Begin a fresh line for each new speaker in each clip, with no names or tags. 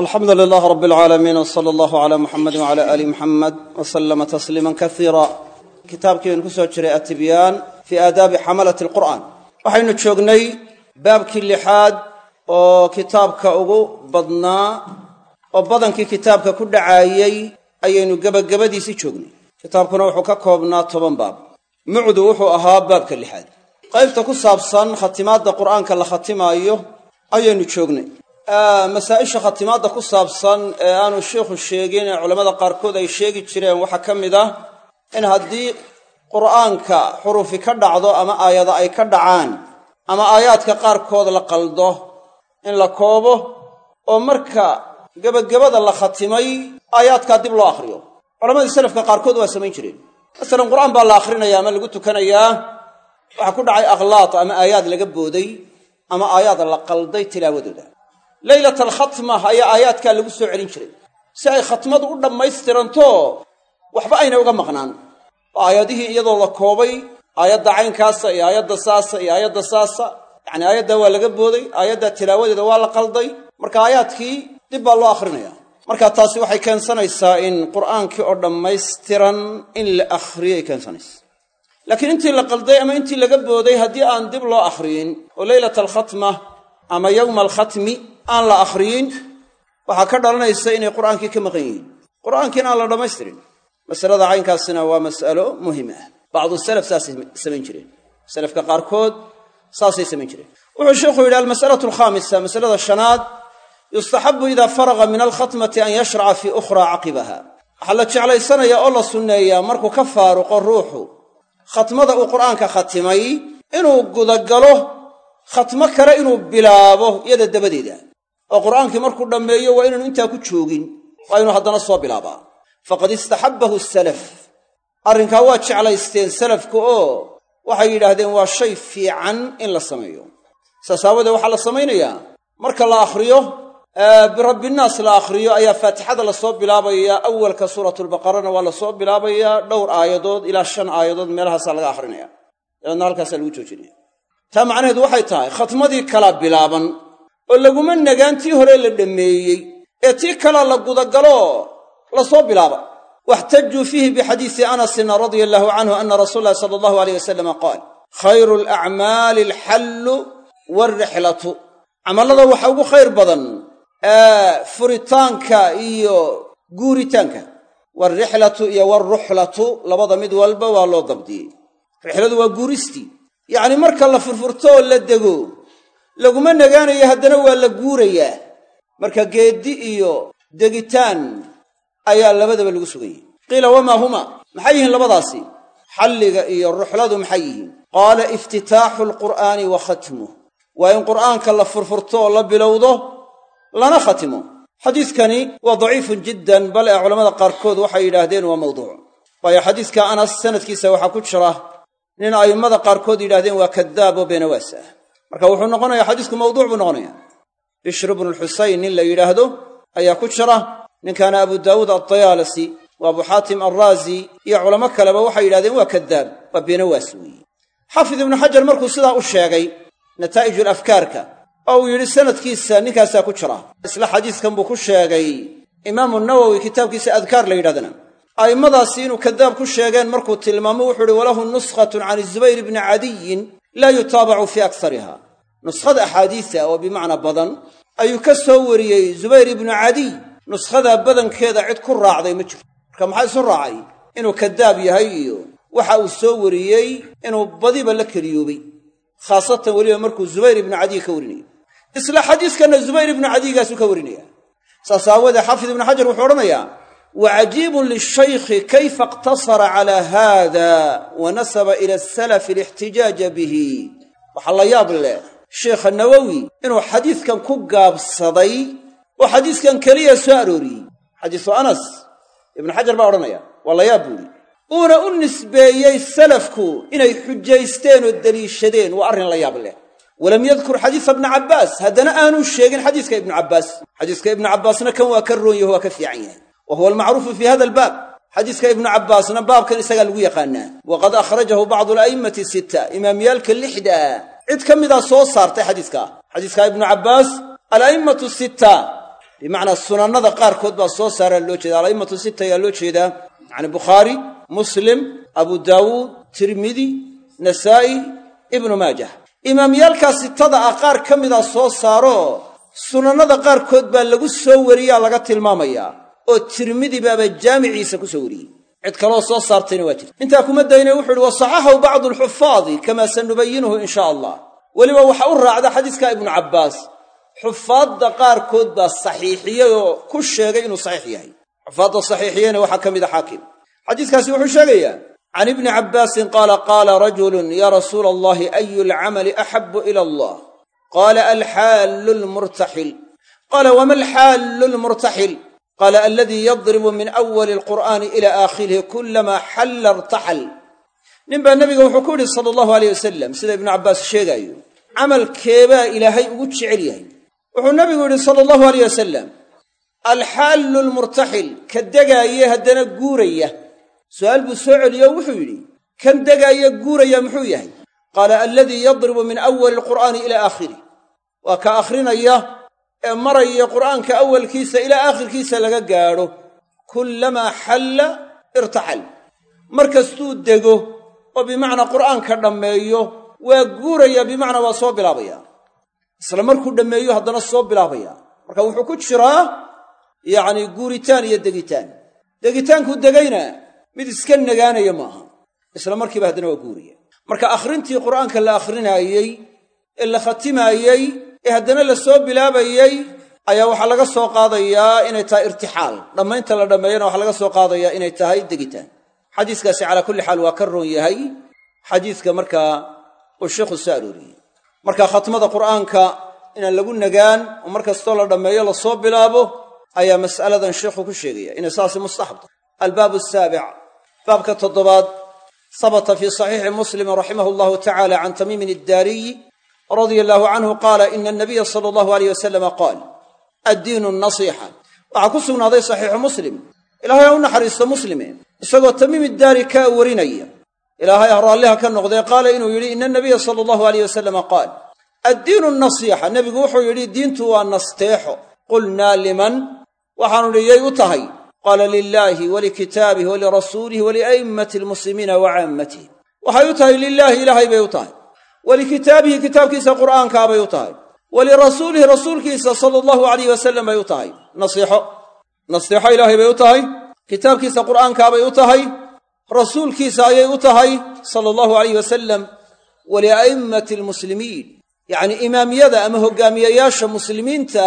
alxamdu lilaah rab alcaalamiin w sala allahu calaa muxamedi wcala aali muxamed w salama tasliima kaiira kitaabkiibaynu ku soo jiray atibyaan fii aadaabi xamalati alqur'aan waxaynu joognay baabkii lixaad oo kitaabka ugu badnaa oo badankii kitaabka ku dhacaayey ayaynu gebagabadiisii joognay. Kitaabkuna wuxuu ka koobnaa toban baab. Mucdu wuxuu ahaa baabka lixaad. Qaybta ku saabsan khatimaadda qur'aanka la khatimaayo ayaynu joognay masaa-isha khatimaadda ku saabsan ee aanu sheikhu sheegin ee culammada qaarkood ay sheegi jireen waxaa ka mid ah in haddii qur'aanka xurufi ka dhacdo ama aayada ay ka dhacaan ama aayaadka qaarkood la qaldo in la koobo oo marka gebagabada la khatimay aayaadkaa dib loo akhriyo. Culammadii salafka qaarkood waa samayn jireen. Masalan qur'aan baa la akhrinaya ama lagu tukanayaa waxaa ku dhacay akhlaaq ama aayaad laga booday ama aayaad la qalday tilaawadooda leylat alkhatma ayaa aayaadkaa lagu soo celin jiray. Si ay khatmadu u dhammaystiranto waxba ayna uga maqnaan. Aayadihii iyadoo la koobay aayadda caynkaasa iyo aayadda saasa iyo aayadda saasa yacni aayaddaa waa laga booday aayaddaa tilaawadeeda waa la qalday. Marka aayaadkii dib baa loo akhrinaya. Marka taasi waxay keensanaysaa in qur'aankii oo dhammaystiran in la akhriyay keensanaysa. Laakiin intii la qalday ama intii laga booday haddii aan dib loo akhriyin oo leylata alkhatma ama yowma alkhatmi aan la akhriyin waxaa ka dhalanaysa inay qur'aankii ka maqan yihiin. Qur'aankiina aan la dhammaystirin masalada caynkaasina waa mas'alo muhiim ah. Bacdu salaf saasay samayn jireen. Salafka qaarkood saasay samayn jireen. Wuxuu sheikhu yidhi almas'alatu alkhaamisa masalada shanaad yustaxabu ida faraga min alkhatmati an yashraca fii ukhraa caqibaha. Waxaa la jeclaysanaya oo la sunneeyaa markuu ka faaruqo ruuxu khatmada uu qur'aanka khatimay inuu gudagalo khatmo kale inuu bilaabo iyada dabadeeda oo qur'aankii markuu dhammeeyo waa inaanu intaa ku joogin waa inuu haddana soo bilaabaa. Faqad istaxabbahu salaf arrinkaa waa jeclaysteen salafku oo waxay yidhaahdeen waa shay fiican in la sameeyo. Saas waxaa la samaynayaa. Marka la akhriyo birabbinaas la akhriyo ayaa faatixada la soo bilaabayaa awalka suuratulbaqarana waa la soo bilaabayaa dhowr aayadood ilaa shan aayadood meelahaasaa laga akhrinaya. Dabeedna halkaasaa lagu joojinaya. Taa macnaheedu waxay tahay khatmadii kala bilaaban oo laguma nagaan tii hore la dhammeeyey ee tii kala la gudagalo la soo bilaaba. Waxtajuu fiihi bixadiisi anasin radia allahu canhu ana rasuula llahi sala allahu aleyh wasalama qaal khayru alacmaali alxallu waalrixlatu. Camallada waxa ugu khayr badan furitaanka iyo guuritaanka. Waalrixlatu iyo waalruxlatu labada mid walba waa loo dabdiyey. Rixladu waa guuristii yacni marka la furfurto oo la dego laguma nagaanayo haddana waa la guurayaa marka geeddi iyo degitaan ayaa labadaba lagu suganyay qiila wamaa huma maxay yihiin labadaasi? Xalliga iyo ruxladu maxay yihiin? Qaala iftitaaxu alqur'aani wa khatmuh waa in qur'aanka la furfurto oo la bilowdo lana khatimo. Xadiidkani waa daciifun jiddan bal ee culamada qaarkood waxay yidhaahdeen waa mawduuc. Waayo xadiiska anas sanadkiisa waxaa ku jira nin a'immada qaarkood yidhahdeen waa kadaab oo beenawaas ah marka wuxuu noqonayaa xadiisku mawduuc buu noqonayaa. Bishru bnu lxusayn nin la yidhaahdo ayaa ku jira. Ninkaana abu daawuud aldayaalasi wa abu xaatim alraazi iyo culamo kaleba waxay yidhahdeen waa kadaab waa beenawaas weeye. Xaafid ibnu xajar markuu sidaa u sheegay nataa'iju alafkaarka oo uu yidhi sanadkiisa ninkaasaa ku jira. Isla xadiiskan buu ku sheegay. Imaamu nawowi kitaabkiisa adkaar la yidhahdana a'immadaasi inuu kadaab ku sheegeen markuu tilmaamo wuxuu uhi walahu nuskhatun can zubayr bni cadiyin laa yutaabacu fii aksariha nuskhada axaadiisa oo bimacnaa badan ayuu ka soo wariyey zubayr ibnu cadiy nuskhadaa badankeeda cid ku raacday ma jirto. Marka maxaa isu raacay? Inuu kadaab yahay iyo waxa uu soo wariyey inuu badiba la keliyoobay. Khaasatan weliba markuu zubayr ibnu cadiy ka warinayo isla xadiiskanna zubayr ibnu cadiygaasuu ka warinaya saas aawoodee xaafid ibnu xajar wuxuu odhanayaa wa cajiibun lishaykhi kayfa iqtasara calaa haada wa nasaba ila asalafi alixtijaaja bihi waxaa la yaab leh sheikha nawowi inuu xadiiskan ku gaabsaday oo xadiiskan keliya soo arooriyey xadiisu anas ibnu xajar baa odhanaya waa la yaab buuhi uuna u nisbeeyey salafku inay xujaysteen oo deliishadeen waa arrin la yaab leh walam yadkur xadiisa ibni cabbaas haddana aanuu sheegin xadiiska ibnu cabbaas xadiiska ibnu cabbaasna kan waa ka roon yaho waa ka fiican yahay wa huwa almacruufu fi hada albaab xadiiska ibnu cabbaasna baabkan isagaa lagu yaqaanaa waqad akhrajahu bacdu ala'immati sita imaamyaalka lixda cid ka midaa soo saartay xadiiska xadiiska ibnu cabbaas ala'immatu sita bimacnaa sunannada qaarkood baa soo saaraa loo jeeda ala'immatu sita ayaa loo jeedaa yacni bukhaari muslim abu daawuud tirmidi nasaa'i ibnu maajah imaamyaalkaa sitada ah qaar ka mida soo saaro sunannada qaarkood baa lagu soo wariyaa laga tilmaamayaa oo tirmidi baaba jaamiciisa ku soo wariyey. Cid kaloo soo saartayna waa jirta intaa kuma dayne wuxu uhi wa saxaxahu bacdu alxufaadi kamaa sanubayinuhu in sha allah. Weliba waxa u raacda xadiiska ibnu cabbaas. Xufaadda qaarkood baa saxiixiyey oo ku sheegay inuu saxiix yahay. Xufaadda saxiixiyeyna waxaa ka mid a xaakim. Xadiiskaasi wuxuu sheegayaa can ibni cabbaasin qaala qaala rajulun yaa rasuula allahi ayu alcamali axabu ila allah? Qaala alxaallu lmurtaxil. Qaala wama alxaallu lmurtaxil qaala aladii yadribu min awali alqur'aani ila aakhirihi kulamaa xalla irtaxal nin baa nebiga wuxuu ku yidhi sala allahu aleyh wasalam sida ibnu cabbaas sheegaayo camalkeebaa ilaahay ugu jecel yahay wuxuu nabigu yidhi sala allahu aleyh wasalam alxaallu lmurtaxil ka degaaye haddana guuraya su'aal buu soo celiye oo wuxuu yidhi kan degaaye guuraya muxuu yahay qaala aladii yadribu min awali alqur'aani ilaa aakhirih waa ka akhrinaya ee maraya qur'aanka awalkiisa ilaa aakhirkiisa laga gaadho kullamaa xalla irtaxal. Mar kastuu dego oo bimacnaa qur'aanka dhammeeyo waa guuraya bimacnaa waa soo bilaabaya. Isla markuu dhammeeyo haddana soo bilaabaya. Marka wuxuu ku jiraa yacni guuritaan iyo degitaan. Degitaankuu degayna mid iska nagaanaya maaha. Isla markiiba haddana waa guuraya marka akhrintii qur'aanka la akhrinaayey ee la khatimaayey ee haddana la soo bilaabayey ayaa waxaa laga soo qaadayaa inay tahay irtixaal. Dhammaynta la dhammeeyana waxaa laga soo qaadayaa inay tahay degitaan. Xadiiskaasi calaa kulli xaal waa ka roon yahay. Xadiiska markaa uu sheikhu soo marka khatmada qur'aanka inaan lagu nagaan oo mar kastoo la dhammeeyo la soo bilaabo ayaa mas'aladan sheikhu ku sheegaya. Inay saasi mustaxab tahay. Albaabu asaabic baabka toddobaad sabata fii saxiixi muslimin raximah allahu tacala can tamiimin iddaariyi radia allahu canhu qaala ina anabiya sala allahu aleyh wasalama qaal addiinu nasiixa. Waxaa ku sugnaaday saxiixu muslim. Ilaahay ha u naxariisto muslime isagoo tamiim iddaari kaa warinaya. Ilaahay ha raalliha ka noqdee qaala inuu yidhi ina anabiya sala allahu aleyh wasalama qaal addiinu nasiixa. Nebigu wuxuu yidhi diintu waa nasteexo. Qulnaa liman? Waxaanu idhi yay u tahay. Qaala lilaahi walikitaabih walirasuulih walia'immati almuslimiina wa waxay u tahay lilaahi ilaahay bay u tahay walikitaabihi kitaabkiisa qur'aankaabay u tahay walirasuulihi rasuulkiisa sala allahu alayh wasalam bay u tahay nasiixo nasiixo ilaahay bay u tahay kitaabkiisa qur'aankaabay u tahay rasuulkiisa ayay u tahay sala allahu alayh wasalam walia'immati almuslimiin yacnii imaamiyada ama hoggaamiyayaasha muslimiinta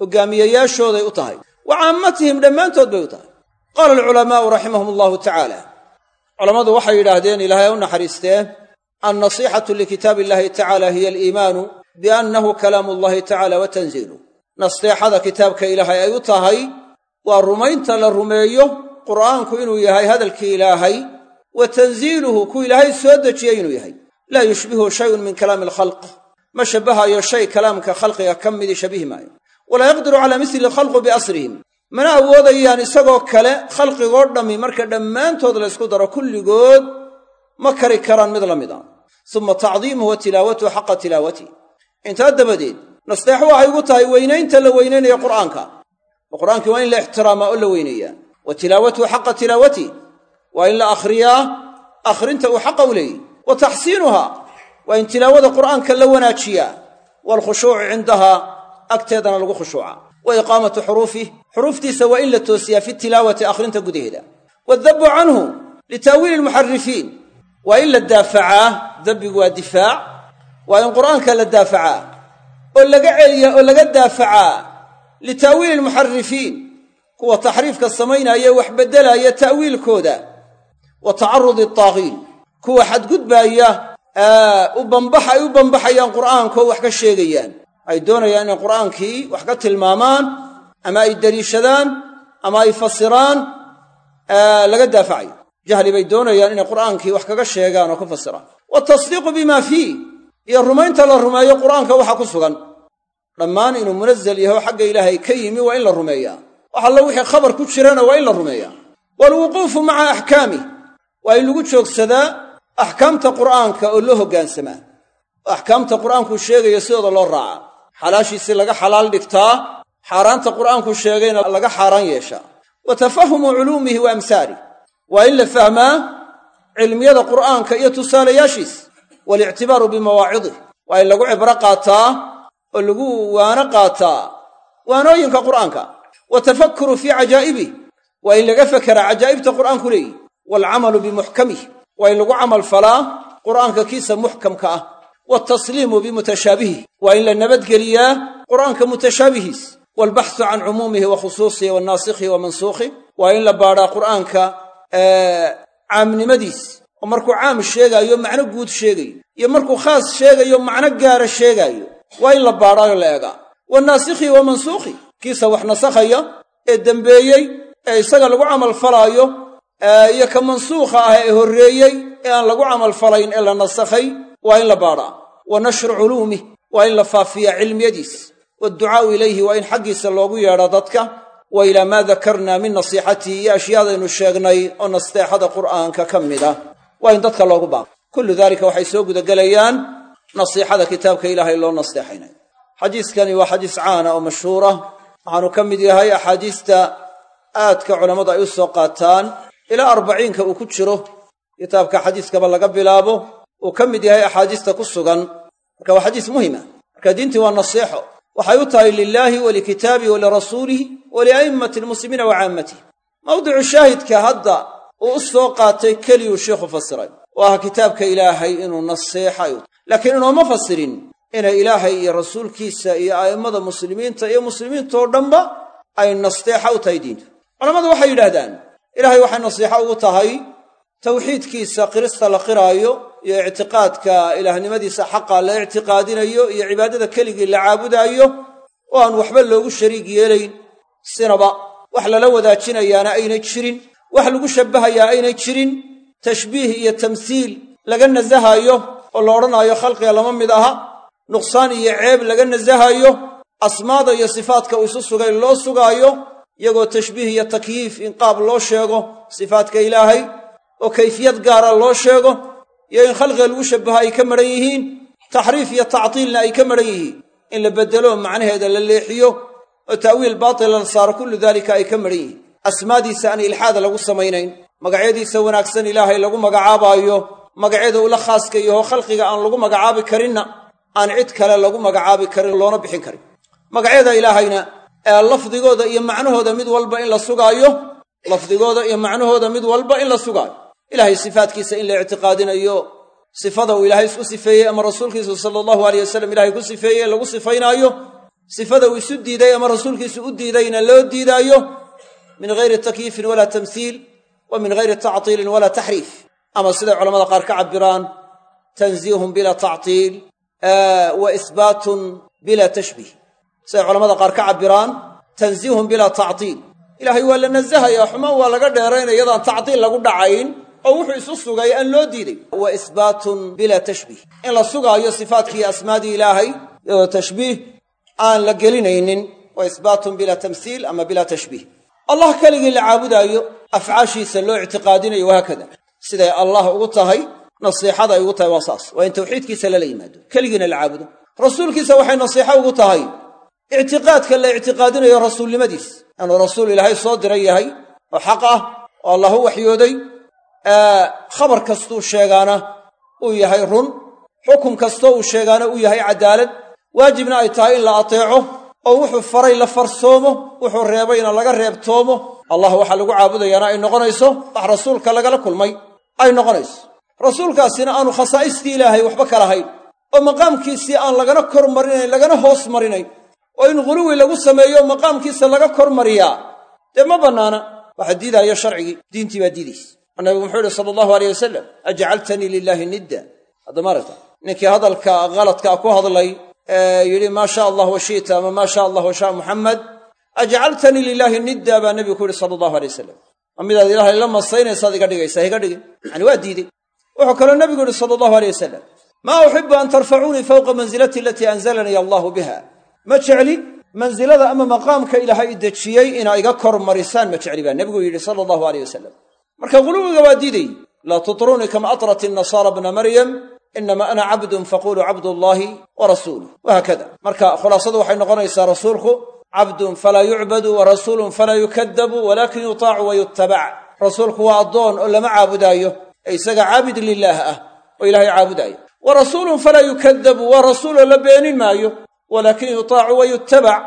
hoggaamiyayaashooday u tahay wa caammatihim dhammaantood bay u tahay qaala alculamaa'u raximahum allahu tacaala culammadu waxay yidhaahdeen ilaahay u naxariistee annasiixatu likitaabi illahi tacala hiya aliimaanu biannahu kalaamu allahi tacala wa tanziiluh nasteexada kitaabka ilaahay ay u tahay waa rumaynta la rumeeyo qur'aanku inuu yahay hadalkii ilaahay wa tanziiluhu ku ilaahay soo dejiyey inuu yahay laa yushbihu shayun min kalaami alkhalq ma shabbahayo shay kalaamka khalqiga ka midii shabihi maayo walaa yaqdiru calaa misli alkhalqu biasrihim mana awoodayaan isagoo kale khalqigoo dhammi marka dhammaantood laysku daro kulligood ma kari karaan mid la mid a suma tacdiimuhu wa tilaawatuhu xaqa tilaawatih intaa dabadeed nasteexo waxay ugu tahay weynaynta la weynaynaya qur'aanka. Oo qur'aankii waa in la ixtiraamaa oo la weyneeyaa. Wa tilaawatuhu xaqa tilaawatih waa in la akhriyaa akhrinta uu xaqa u leeyahy wa taxsiinuha waa in tilaawada qur'aanka la wanaajiyaa. Waalkhushuucu cindaha agteedana lagu khushuuca. Wa iqaamatu xuruufih xuruuftiisa waa in la toosiyaa fi tilaawati akhrinta gudaheeda. Waadabbu canhu lita'wiili almuxarifiin waa in la daafacaa dabbigu waa difaac. Waa in qur'aanka la daafacaa oo laga celiyaa oo laga daafacaa lita'wiili almuxarifiin kuwa taxriifka samaynaya wax beddelaaya ta'wiilkooda wa tacarudi ataaqiin kuwa xadgudbaaya u bambax ay u bambaxayaan qur'aankaoo wax ka sheegayaan. Ay doonayaan inay qur'aankii wax ka tilmaamaan ama ay deliishadaan ama ay fasiraan laga daafacayo jahli bay doonayaan inay qur'aankii wax kaga sheegaan oo ka fasiraan. Waatasdiiqu bima fiih. Iyo rumaynta la rumeeyo qur'aanka waxa ku sugan. Dhammaan inuu munazal yaho xagga ilaahay ka yimi waa in la rumeeyaa. Wax allo wixii khabar ku jirana waa in la rumeeyaa. Waalwuquufu maca axkaamih waa in lagu joogsadaa axkaamta qur'aanka oo loo hoggaansamaa oo axkaamta qur'aankuu sheegayo sidooda loo raacaa xalaashiisii laga xalaal dhigtaa xaaraanta qur'aanku sheegayna laga xaaraan yeeshaa. Wa tafahumu culuumihi wa amhaalih waa in la fahmaa cilmiyada qur'aanka iyo tusaalayaashiis. Waalictibaaru bimawaacidih waa in lagu cibro qaataa oo lagu waano qaataa waanooyinka qur'aanka. Wa tafakkuru fii cajaa'ibih waa in laga fekeraa cajaa'ibta qur'aanku leeyihi waalcamalu bimuxkamih waa in lagu camal falaa qur'aanka kiisa muxkamka ah. Waatasliimu bimutashaabihih waa in la nabadgeliyaa qur'aanka mutashaabihiis. Waalbaxsu can cumuumihi wa khusuusihi wa naasikhihi wa mansuukhih waa in la baadhaa qur'aanka caamnimadiis. Oo markuu caam sheegaayo macno guud sheegayo iyo markuu khaas sheegayo macno gaara sheegaayo. Waa in la baadhaayo la eegaa. Wa naasikhihi wa mansuukhi kiisa wax nasakhaya ee dembeeyey ee isaga lagu camal falaayo iyo ka mansuukha ah ee horreeyey ee aan lagu camal falayn ee la nasakhay waa in la baadhaa. Wa nashru culuumih waa in la faafiyaa cilmiyadiis. Waadducaa'u ilayhi waa in xaggiisa loogu yeedho dadka wa ilaa maa dakarnaa min nasiixatihi iyo ashyaadaynu sheegnay oo nasteexada qur'aanka ka mid ah. Waa in dadka loogu baaqo. Kullu daalika waxay soo gudagelayaan nasiixada kitaabka ilaahay loo nasteexaynayo xadiiskani waa xadiis caana oo mashhuura waxaanu ka mid yahay axaadiista aadka culammadu ay u soo qaataan. Ilaa arbaciinka uu ku jiro kitaabka xadiiskaba laga bilaabo uu ka mid yahay axaadiista ku sugan. Marka waa xadiis muhima marka diintii waa nasiixo waxay u tahay lilaahi walikitaabihi walirasuulihi walia'immati almuslimiina wa caammatih mawdicu shaahidka hadda uu u soo qaatay keliyuu sheikhu fasiray. Oo ah kitaabka ilaahay inuu nasiixa ay u laakiin inooma fasirin inay ilaahay iyo rasuulkiisa iyo a'immada muslimiinta iyo muslimiintoo dhanba ay nasteexa u tahay diinta. Culammadu waxay yidhaahdaan ilaahay waxay nasiixo ugu tahay tawxiidkiisa qirista la qiraayo iyo ictiqaadka ilaahnimadiisa xaqa la ictiqaadinayo iyo cibaadada keligii la caabudaayo oo aan waxba loogu shariig yeelayn. Sinaba wax lala wadaajinayaana aynay jirin. Wax lagu shabbahayaa aynay jirin. Tashbiih iyo tamsiil laga nasahaayo oo la odhanaayo khalqiga lama mid aha. Nuqsaan iyo ceeb laga nasahaayo asmaada iyo sifaadka uu isu sugay loo sugaayo. Iyagoo tashbiih iyo takyiif in qaab loo sheego sifaadka ilaahay. Oo kayfiyad gaara loo sheego iyo in khalqiga lagu shabbaho ay ka madhan yihiin taxriif iyo tactiilna ay ka madhan yihiin. In la beddelo macnaheeda la leexiyo oo ta'wiil baatila la saaro kullu daalika ay ka madhan yihiin. Asmaadiisa aan ilxaada lagu samaynayn magacyadiisa wanaagsan ilaahay lagu magacaabaayo magacyada ula khaaska yaho khalqiga aan lagu magacaabi karinna aan cid kale lagu magacaabi karin loona bixin karin. Magacyada ilaahayna ee lafdigooda iyo macnahooda mid walba in la sugaayo lafdigooda iyo macnahooda mid walba in la sugaayo ilaahay sifaadkiisa in la ictiqaadinayo sifada uu ilaahay isku sifeeyey ama rasuulkiisu sala allahu aleyh wasalam ilahay ku sifeeyey lagu sifaynaayo sifada uu isu diiday ama rasuulkiisu u diidayna loo diidaayo min gayri takyiifin walaa tamhiil wa min gayri tactiilin walaa taxriif. Ama siday culamada qaar ka cabiraan tanziihun bila tactiil wa isbaatun bila tashbiih. Siday culamada qaar ka cabiraan tanziihun bilaa tactiil ilaahay waa la nasahayaa xumaan waa laga dheeraynaya iyadaan tactiil lagu dhacayn oo wuxuu isu sugay aan loo diiday wa isbaatun bilaa tashbiih. In la sugaayo sifaadkii asmaadii ilaahay iyadoo tashbiih aan la gelinaynin. Wa isbaatun bilaa tamsiil ama bilaa tashbiih. Allah keligii la caabudaayo afcaashiisa loo ictiqaadinayo wahaakada siday allah ugu tahay nasiixada ay ugu tahay waa saas. Waa in tawxiidkiisa lala yimaado. Keligiina la caabudo. Rasuulkiisa waxay nasiixo ugu tahay ictiqaadka la ictiqaadinayo rasuulnimadiis. Inuu rasuul ilaahay soo diran yahay oo xaq ah oo allah u waxyooday khabar kastuu sheegaana uu yahay run. Xukum kastoo uu sheegaana uu yahay caddaalad waajibna ay tahay in la ateeco oo wuxuu faray la farsoomo wuxuu reebayna laga reebtoomo. Allah waxaa lagu caabudayaana ay noqonayso wax rasuulka lagala kulmay. Ay noqonayso. Rasuulkaasina aanu khasaa'istii ilaahay waxba ka lahayn oo maqaamkiisii aan lagana kor marinayn lagana hoos marinayn oo in ghuluwi lagu sameeyo maqaamkiisa laga kor mariyaa dee ma bannaana? Waxa diidaayo sharcigii diintii baa diidaysa oo nabigu muxuu ihi sala allahu aleyh wasalam ajcaltanii lilaahi nidda. Hadda maaragta ninkii hadalka haladkaa ku hadlay ee yidhi maa sha allah wa shi'ta ama maa sha allah wa shaa muxamed ajcaltanii lilaahi nidda baa nebigu ku yihi sala allahu aley wasalam ma midaad ilaahay la masaynaysaad iga dhigaysaa higa dhigin. Yani waa diidey. Wuxuu kaloo nebigu yihi sala allahu aleyh wasalam maa uxibu an tarfacuunii fowqa mansilati alatii anzalanii allahu biha. Ma jecli mansilada ama maqaamka ilaahay i dejiyey inaa iga kor marisaan ma jecli baa nebigu yidhi sala allahu aleyh wasalam marka ghuluwiga waa diiday laa tutruunii kama atrat innasaara bna maryam inama ana cabdun faquluu cabdullaahi wa rasuuluh wahaakada marka khulaasadu waxay noqonaysaa rasuulku cabdun falaa yucbadu wa rasuulun falaa yukadabu walaakin yutaacu wa yutabac rasuulku waa addoon oo lama caabudaayo. Ee isaga caabid lilaah ah oo ilaahay caabudaayo. Wa rasuulun falaa yukadabu waa rasuuloo la beenin maayo. Walaakin yutaacu wa yutabac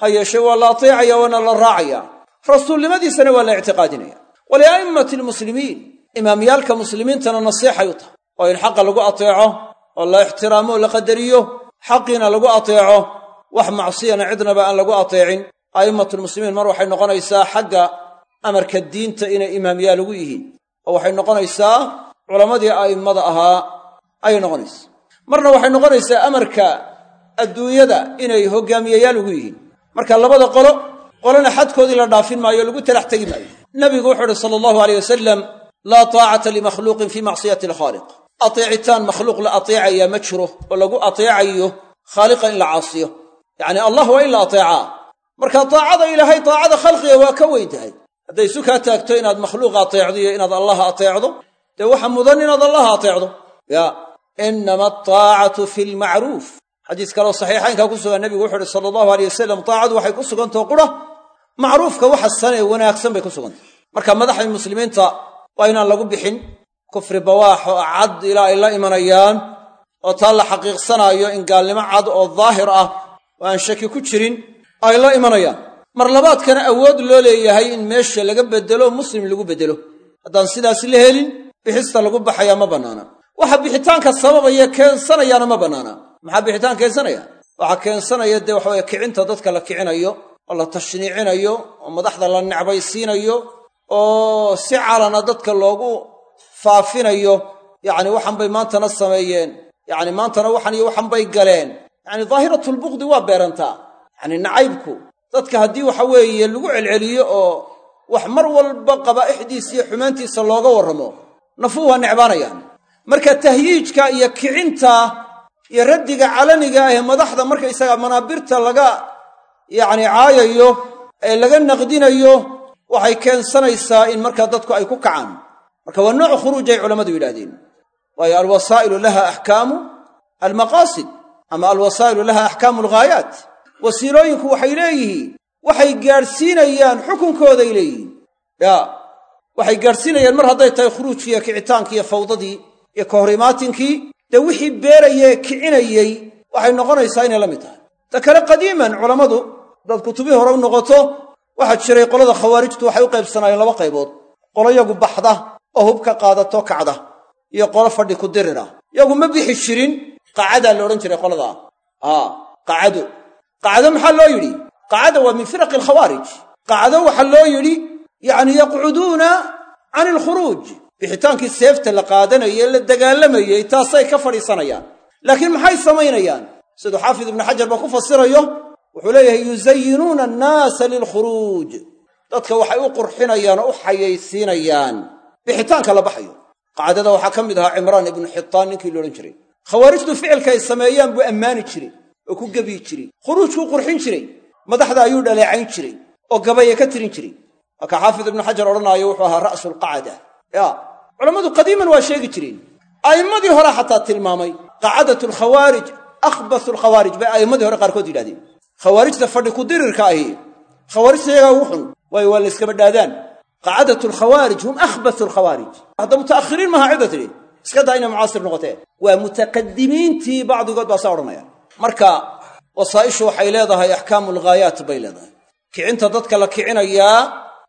ha yeeshee waa la ateecaya waana la raacaya. Rasuulnimadiisana waa la ictiqaadinaya walia'immati almuslimiin imaamyaalka muslimiintana nasiixay u tahay. Oo in xaqa lagu ateeco oo la ixtiraamo o la qadariyo. Xaqiina lagu ateeco wax macsiyana cidnaba aan lagu ateecin. A'immatulmuslimiin mar waxay noqonaysaa xagga amarka diinta inay imaamyaal ugu yihiin. Oo waxay noqonaysaa culammadii a'immada ahaa ayay noqonaysaa. Marna waxay noqonaysaa amarka adduunyada inay hoggaamiyayaal ugu yihiin. Marka labada qolo qolona xadkoodii la dhaafin maayo lagu talax tegi maayo nabigu wuxuu uhi sala allahu aleyh wasalam laa taacata limakhluuqin fii macsiyati alkhaaliq ateecitaan makhluuq la ateecayaa ma jiro oo lagu ateecayo khaaliqa in la caasiyo. Yacni allah waa in la ateecaa. Marka taacada ilaahay taacada khalqiga waa ka weyn tahay. Hadday isu kaa taagto inaad makhluuqa ateecdo iyo inaad allaha ateecdo dee waxa mudan inaad allaha ateecdo. Ya inama ataacatu fi lmacruuf xadiis kaleo saxiixaynkaa ku sugan nebigu wuxu uhi sala allahu aleyh wasalam taacadu waxay ku sugantao qura macruufka waxa sanee wanaagsan bay ku sugantay marka madaxda muslimiinta waa inaan lagu bixin kufri bawaax oo cad ilaa ay la imanayaan oo taa la xaqiiqsanaayo in gaalnimo cad oo daahir ah oo aan shaki ku jirin ay la imanayaan. Mar labaadkana awood loo leeyahay in meesha laga beddelo muslim lagu beddelo haddaan sidaas la helin bixista lagu baxayaa ma bannaana. Waxa bixitaanka sababaya keensanayaana ma bannaana. Maxaa bixitaan keensanaya? Waxaa keensanaya dee waxaweye kicinta dadka la kicinayo oo la tashniicinayo oo madaxda la necbaysiinayo oo si calana dadka loogu faafinayo. Yacni waxan bay maantana sameeyeen. Yacni maantana waxan iyo waxan bay galeen. Yacni daahiratulbuqdi waa beerantaa yacni nacaybku dadka haddii waxa weeye lagu celceliyo oo wax mar walba qabaa'ixdiisa iyo xumaantiisa looga warramo nafuhu waa necbaanayaan. Marka tahyiijka iyo kicinta iyo raddiga calaniga ah ee madaxda markaysaga manaabirta laga yacni caayayo ee laga naqdinayo waxay keensanaysaa in markaa dadku ay ku kacaan. Marka waa nooc khuruuj ay culammadu yidhahdeen waayo alwasaa'ilu laha axkaamu almaqaasid ama alwasaa'ilu laha axkaamu alghaayaat wasiilooyinku waxay leeyihiin waxay gaadhsiinayaan xukunkooday leeyihiin. Yaa waxay gaadhsiinayaan mar hadday tahay khuruujkii iyo kicitaankii iyo fawdadii iyo kahorimaatinkii dee wixii beerayee kicinayey waxay noqonaysaa inay la mid tahay. Ta kale qadiiman culammadu dad kutubii hore u noqoto waxaa jiray qolada khawaarijtu waxay u qaybsanaayeen laba qaybood. Qolo yagu baxda oo hub ka qaadato kacda iyo qolo fadhi ku dirira. Yagu ma bixi jirin qacadaa la odhan jiray qoladaa aa qacado qacdo maxaa loo yidhi? Qacada waa min firaqi alkhawaarij. Qacdo waxaa loo yidhi yacni yaqcuduuna can alkhuruuj bixitaankii seefta la qaadanayay la dagaalamayey taasay ka fadhiisanayaan. Laakiin maxay samaynayaan? Siduu xaafid ibnu xajar ba ku fasirayo wuxuu leeyahay yuzayinuuna annaasa lilkhuruuj. Dadka waxay u qurxinayaan oo u xayaysiinayaan. Bixitaanka la baxayo. Qacdada waxaa ka mid ahaa cimraan ibnu xitaan ninkii la odhan jiray. Khawaarijtu ficilka ay sameeyaan buu ammaani jiray oo ku gebiyi jiray. Khuruujkuu qurxin jiray madaxda ayuu dhaleecayn jiray oo gabaye ka tirin jiray. Marka xaafid ibnu xajar odhanaayo wuxuu ahaa ra'su lqacada ya culammadu qadiiman waa sheegi jireen. A'immadii hore xataa tilmaamay qacadat alkhawaarij akhbasu alkhawaarij bay a'immadii hore qaarkood yidhahdeen khawaarijta fadhi ku dirirka ahi khawaarijta iyagaa ugu xun waayo waa layskaba dhaadaan. Qacadat alkhawaarij hum akhbasu alkhawaarij hadda muta'akhiriin maaha cidda tidhi. Iska daa inay mucaasir noqotee. Waa mutaqadimiintii bacdigood baa saa odhanaya. Marka wasaa'ishu waxay leedahay axkaamu alghaayaat bay leedahay. Kicinta dadka la kicinayaa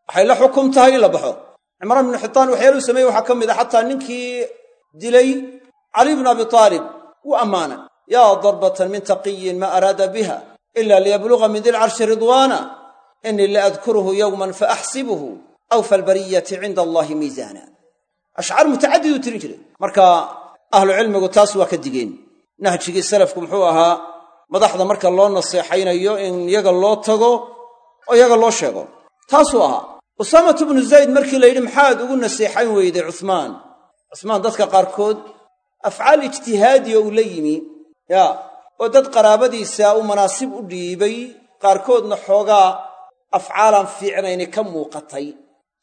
waxay la xukum tahay in la baxo. Cimraan binu xitaan waxyaaluu sameeyey waxaa ka mid a xataa ninkii dilay cali bnu abi aalib wuu ammaanay yaa darbatan min taqiyin ma araada biha ila liyabluga min dilcarshi ridwaana inii la adkuruhu yowman faaxsibuhu awfa albariyati cinda allahi miisaana ashcaar mutacadiduu tirin jiray marka ahlucilmigu taas waa ka digeen nahjigii salafku muxuu ahaa madaxda marka loo naseexaynayo in yaga loo tago oo yaga loo sheego taasuu ahaa usaamatu bnu zayd markii la yidhi maxaad ugu naseexayn weyday cuhmaan cuhmaan dadka qaarkood afcaal ijtihaadiya uu la yimi yaa oo dad qaraabadiisa u manaasib u dhiibay qaarkoodna xoogaa afcaalaan fiicnayni ka muuqatay.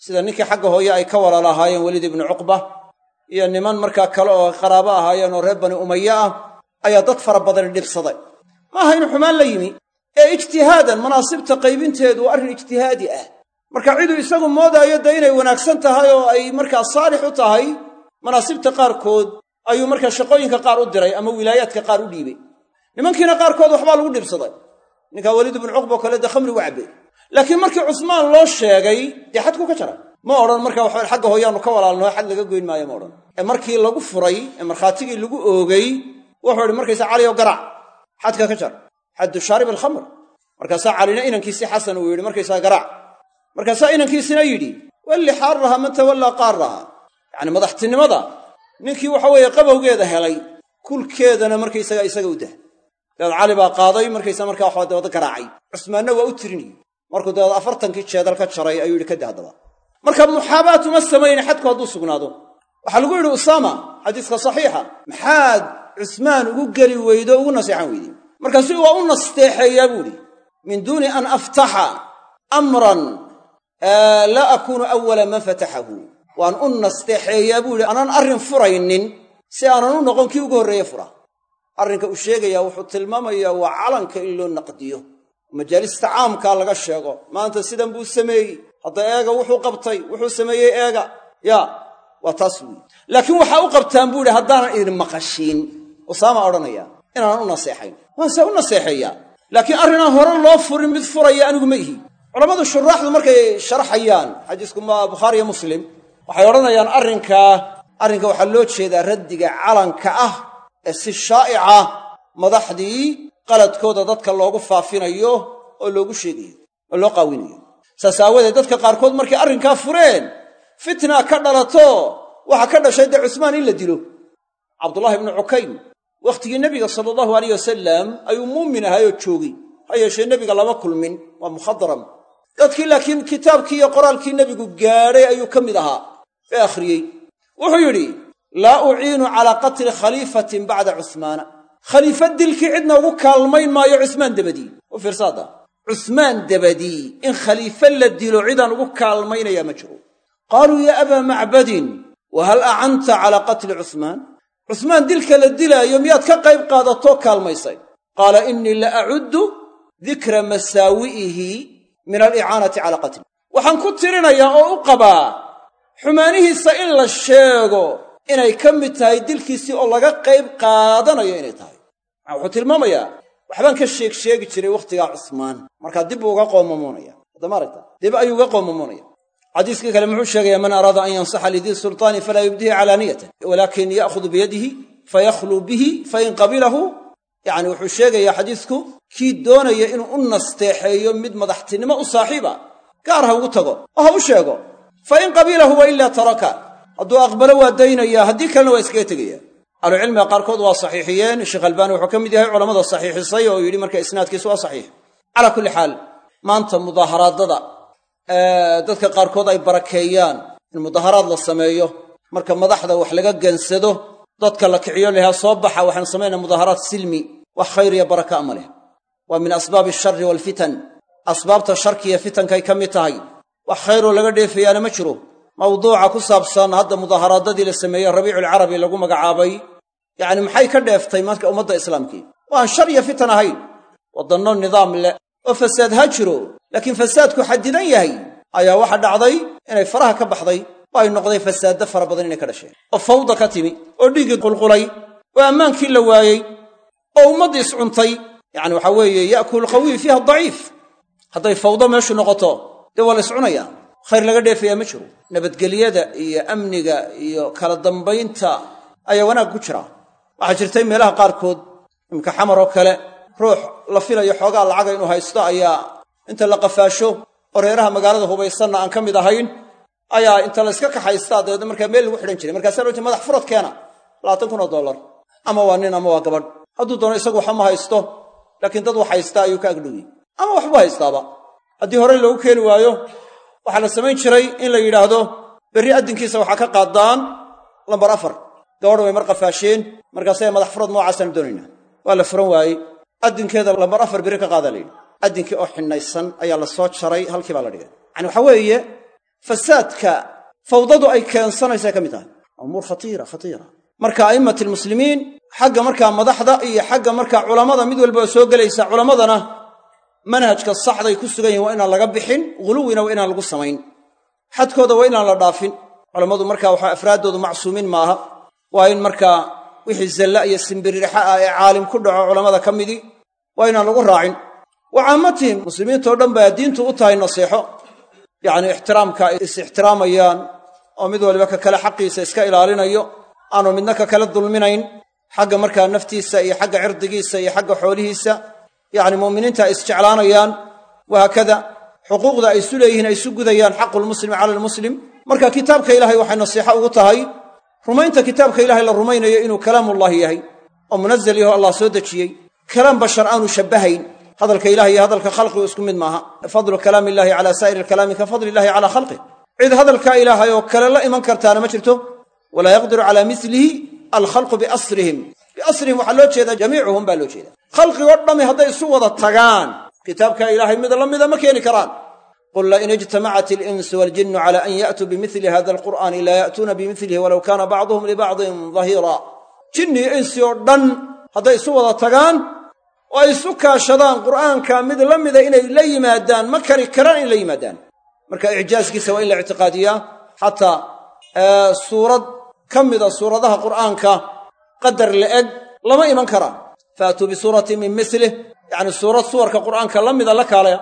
Sida ninkii xagga hooye ay ka walaal ahaayeen weliid ibnu cuqba iyo niman markaa kale oo qaraabo ahaayeen oo reer bani umaye ah ayaa dad fara badani dhibsaday. Maaha inu xumaan la yimi? Ee ijtihaadan manaasibta qaybinteedu waa arrin ijtihaadi ah. Marka ciduu isagu moodaayo dee inay wanaagsan tahay oo ay markaa saalix u tahay manaasibta qaarkood ayuu markaa shaqooyinka qaar u diray ama wilaayaadka qaar u dhiibay nimankiina qaarkood waxbaa lagu dhibsaday. Ninkaa weliid ibnu cuqba oo kale dee khamrigu cabbay laakiin markii cusmaan loo sheegay dee xadku ka jaray. Ma odhan marka waxa xagga hooyaanu ka walaalnoo xad laga goyn maayo ma odhan. Ee markii lagu furay ee markhaatigii lagu oogay wuxuu ihi markaysa cali oo garaac xadka ka jar xaddu shaarib alkhamr. Markaasaa calina inankiisii xasan uu yidhi markaysaa garaac markaasaa inankiisina yidhi walli xaaraha man tawallaa qaaraha yacni madaxtinimada ninkii waxa weeye qabowgeeda helay kulkeedana markaysaga isaga u dah dabeed cali baa qaaday markaysa markaa waxaa dabada garaacay. Cusmaanna waa u tirinayey markuu dabeed afartankii jeedal ka jaray ayuu yidhi kadda haddaba marka muxaabaat uma samayne xadku hadduu sugnaado. Waxaa lagu yidhi usaama xadiiska saxiixa maxaad cusmaan ugu geli weydo ugu naseexan weyday markaasu waa u nasteexeeyaa buu idhi min duuni an aftaxa amran laa akuunu awala man fataxahu. Waan u nasteexeeyaa buu idhi anaan arrin furaynin si aanan u noqon kii ugu horreeye fura arrinka uu sheegayaa wuxuu tilmaamayaa waa calanka in loo naqdiyo. Majaalista caamkaa laga sheego. Maanta sidan buu sameeyey. Hadda eega wuxuu qabtay. Wuxuu sameeyey eega. Yaa waa taas weyi laakiin waxaa u qabtaan buu idhi haddaanan idin maqashiin. Usaama odhanaya inaanan u naseexayn. Waan see u naseexeeyaa laakiin arrinaan hore loo furin mid furaya anigu ma ihi. Culammadu shuraaxdu markay sharaxayaan xadiisku ma bukhaariyo muslim waxay odhanayaan arrinkaa arrinka waxaa loo jeedaa raddiga calanka ah ee si shaa'ica madaxdii qaladkooda dadka loogu faafinayo oo loogu sheegayo oo loo qaawinayo. Saas aawadeed dadka qaarkood markay arrinkaa fureen fitna ka dhalato waxaa ka dhashay dee cusmaan in la dilo. Cabdullahi ibnu cukaym wakhtigii nebiga sala allahu alayh wasalam ayuu muumin ahay oo joogay. Ha yeeshee nebiga lama kulmin waa mukhadram. Dadkii laakiin kitaabkii iyo qoraalkii nebigu gaadhay ayuu ka mid ahaa ee akhriyey. Wuxuu yidhi laa uciinu calaa qatli khaliifatin bacda cusmaana. Khaliifa dilkii cidna ugu kaalmayn maayo cusmaan dabadii. U fiirsaada cusmaan dabadii in khaliife la dilo cidaan ugu kaalmaynayaa ma jiro. Qaaluu yaa abaa macbadin wa hal acanta calaa qatli cusmaan? Cusmaan dilka la dilaayo miyaad ka qayb qaadatoo kaalmaysay. Qaala innii la acuddu dikra masaawi'ihi min alicaanati calaa qatli. Waxaan ku tirinayaa oo u qabaa xumaanihiisa in la sheego inay ka mid tahay dilkiisii oo laga qayb qaadanayo inay tahay. Maxaa wuxuu tilmaamayaa waxbaan ka sheeg sheegi jiray wakhtigaa cusmaan. Markaa dib uga qoomamoonaya haddama dib ayuu uga qoomamoonaya xadiiskii kale muxuu sheegayaa man araada an yansaxa lidii sulطaani falaa yubdihi calaaniyatan walaakin ya'hudu biyadihi fayakhluu bihi fain qabilahu. Yacni wuxuu sheegayaa xadiisku kii doonaya inuu u nasteexeeyo mid madaxtinimo u saaxiiba gaar ha ugu tago oo ha u sheego fa in qabilahu wa ilaa taraka hadduu aqbalo waa daynaya haddii kalena waa iskaga tegaya ahlucilmiga qaarkood waa saxiixiyeen. Sheekh albaani wuxuu ka mid yahay culammada saxiixisay oo yidhi marka isnaadkiisu waa saxiix. Calaa kulli xaal maanta mudaaharaadada dadka qaarkood ay barakeeyaan in mudaaharaad la sameeyo. Marka madaxda wax laga gansado dadka la kiciyo lahaa soo baxa waxaanu samaynaa mudaaharaad silmi. Wax khayr iyo baraka ama leh. Waa min asbaabi ashari waalfitan asbaabta sharkiiyo fitankay ka mid tahay. Wax khayroo laga dheefayaana ma jiro mawduuca ku saabsan hadda mudaaharaadadii la sameeyey rabiiculcarabi lagu magacaabay yacni maxay ka dheeftay marka ummadda islaamkii? Waan shar iyo fitan ahayn. Waddanno nidaam leh oo fasaad ha jiro laakiin fasaadku xadidan yahay ayaa waxa dhacday inay faraha ka baxday oo ay noqday fasaadda fara badan inay ka dhasheen. Oo fawda ka timi oo dhiiggii qulqulay oo ammaankii la waayey oo ummaddii iscuntay yacni waxaa weeye ya'kulu qawiyu fiiha daciif. Hadday fawdo meeshu noqoto dee waa la iscunayaa khayr laga dheefayaa ma jiro. Nabadgelyada iyo amniga iyo kala dambaynta ayaa wanaag ku jira. Waxaa jirtay meelaha qaarkood imka xamar oo kale ruux la filayo xoogaa lacaga inuu haysto ayaa inta la qafaasho oo reeraha magaalada hubaysanna aan ka mid ahayn ayaa inta la iska kaxaystaa dabeedna markaa meel lagu xidhan jiray. Markaasaa loo madax furad keena labaatan kun oo dollar. Ama waa nin ama waa gabadh. Hadduu doono isagu waxba ma haysto laakiin dad wax haysta ayuu ka agdhowiyey ama waxbuu haystaaba. Haddii horey loogu keeni waayo waxaa la samayn jiray in la yidhaahdo berri addinkiisa waxaa ka qaadaan lambar afar. Gabadh way mar qafaasheen markaasay madax furad noocaasaan doonaynaa waa la furan waayey. Addinkeeda lambar afar beri ka qaadaa la addinkii oo xinaysan ayaa la soo jaray halkii baa la dhigay. Yacani waxaa weeye fasaadka fawdadu ay keensanaysay ka mid tahay. Umuur khatiira khatiira. Marka a'immati almuslimiin xagga markaa madaxda iyo xagga markaa culammada mid walba oo soo gelaysa culammadana manhajka saxday ku sugan yihiin waa inaan laga bixin ghuluwina waa inaan lagu samayn. Xadkooda waa inaan la dhaafin. Culammadu markaa waxaa afraaddoodu macsuumiin maaha. Waa in markaa wixii zalla iyo simbiriraxa ah ee caalim ku dhaco culammada ka midii waa inaan lagu raacin. Wa caammatihim muslimiintao dhan baa diintu u tahay naseexo yacni ixtiraamka ay is-ixtiraamayaan oo mid waliba ka kale xaqiisa iska ilaalinayo aanu midna ka kale dulminayn. Xagga markaa naftiisa iyo xagga cirdigiisa iyo xagga xoolihiisa yacni mu'miniinta ay isjeclaanayaan wahaakada xuquuqda ay isu leeyihiin ay isu gudayaan xaqu lmuslimi cala almuslim marka kitaabka ilahay waxay nasiixo ugu tahay rumaynta kitaabka ilahay la rumaynayo inuu kalaamullaahi yahay. Oo munazal yaho allah soo dejiyey. Kalaam bashar aanu shabbahayn. Hadalka ilahi iyo hadalka khalqigu isku mid maaha. Fadlu kalaami illahi cala saa'iri alkalaami ka fadli illahi cala khalqih cid hadalka ilaahay oo kale la iman kartaana ma jirto. Walaa yaqdiru calaa milihi alkhalqu biasrihim waxaa loo jeedaa jamiicuhum baa loo jeeda khalqigoo dhammi hadday isu wada tagaan kitaabka ilaahay mid la mida ma keeni karaan. Qul lain ijtamacat alinsu waaljinnu cala an ya'tuu bimili hada alqur'aani laa ya'tuuna bimilihi walow kaana bacduhum libacdin dahiira. Jinni iyo insi oo dhan hadday isu wada tagaan oo ay isu kaashadaan qur'aanka mid la mida inay la yimaadaan ma kari karaan in la yimaadaan. Marka icjaaskiisa waa in la ictiqaadiyaa. Xataa suurad ka suuradaha qur'aanka qadar la'eg lama iman karaan faatuu bisuuratin min milih yacni suurad suwarka qur'aanka la mida la kaalaya.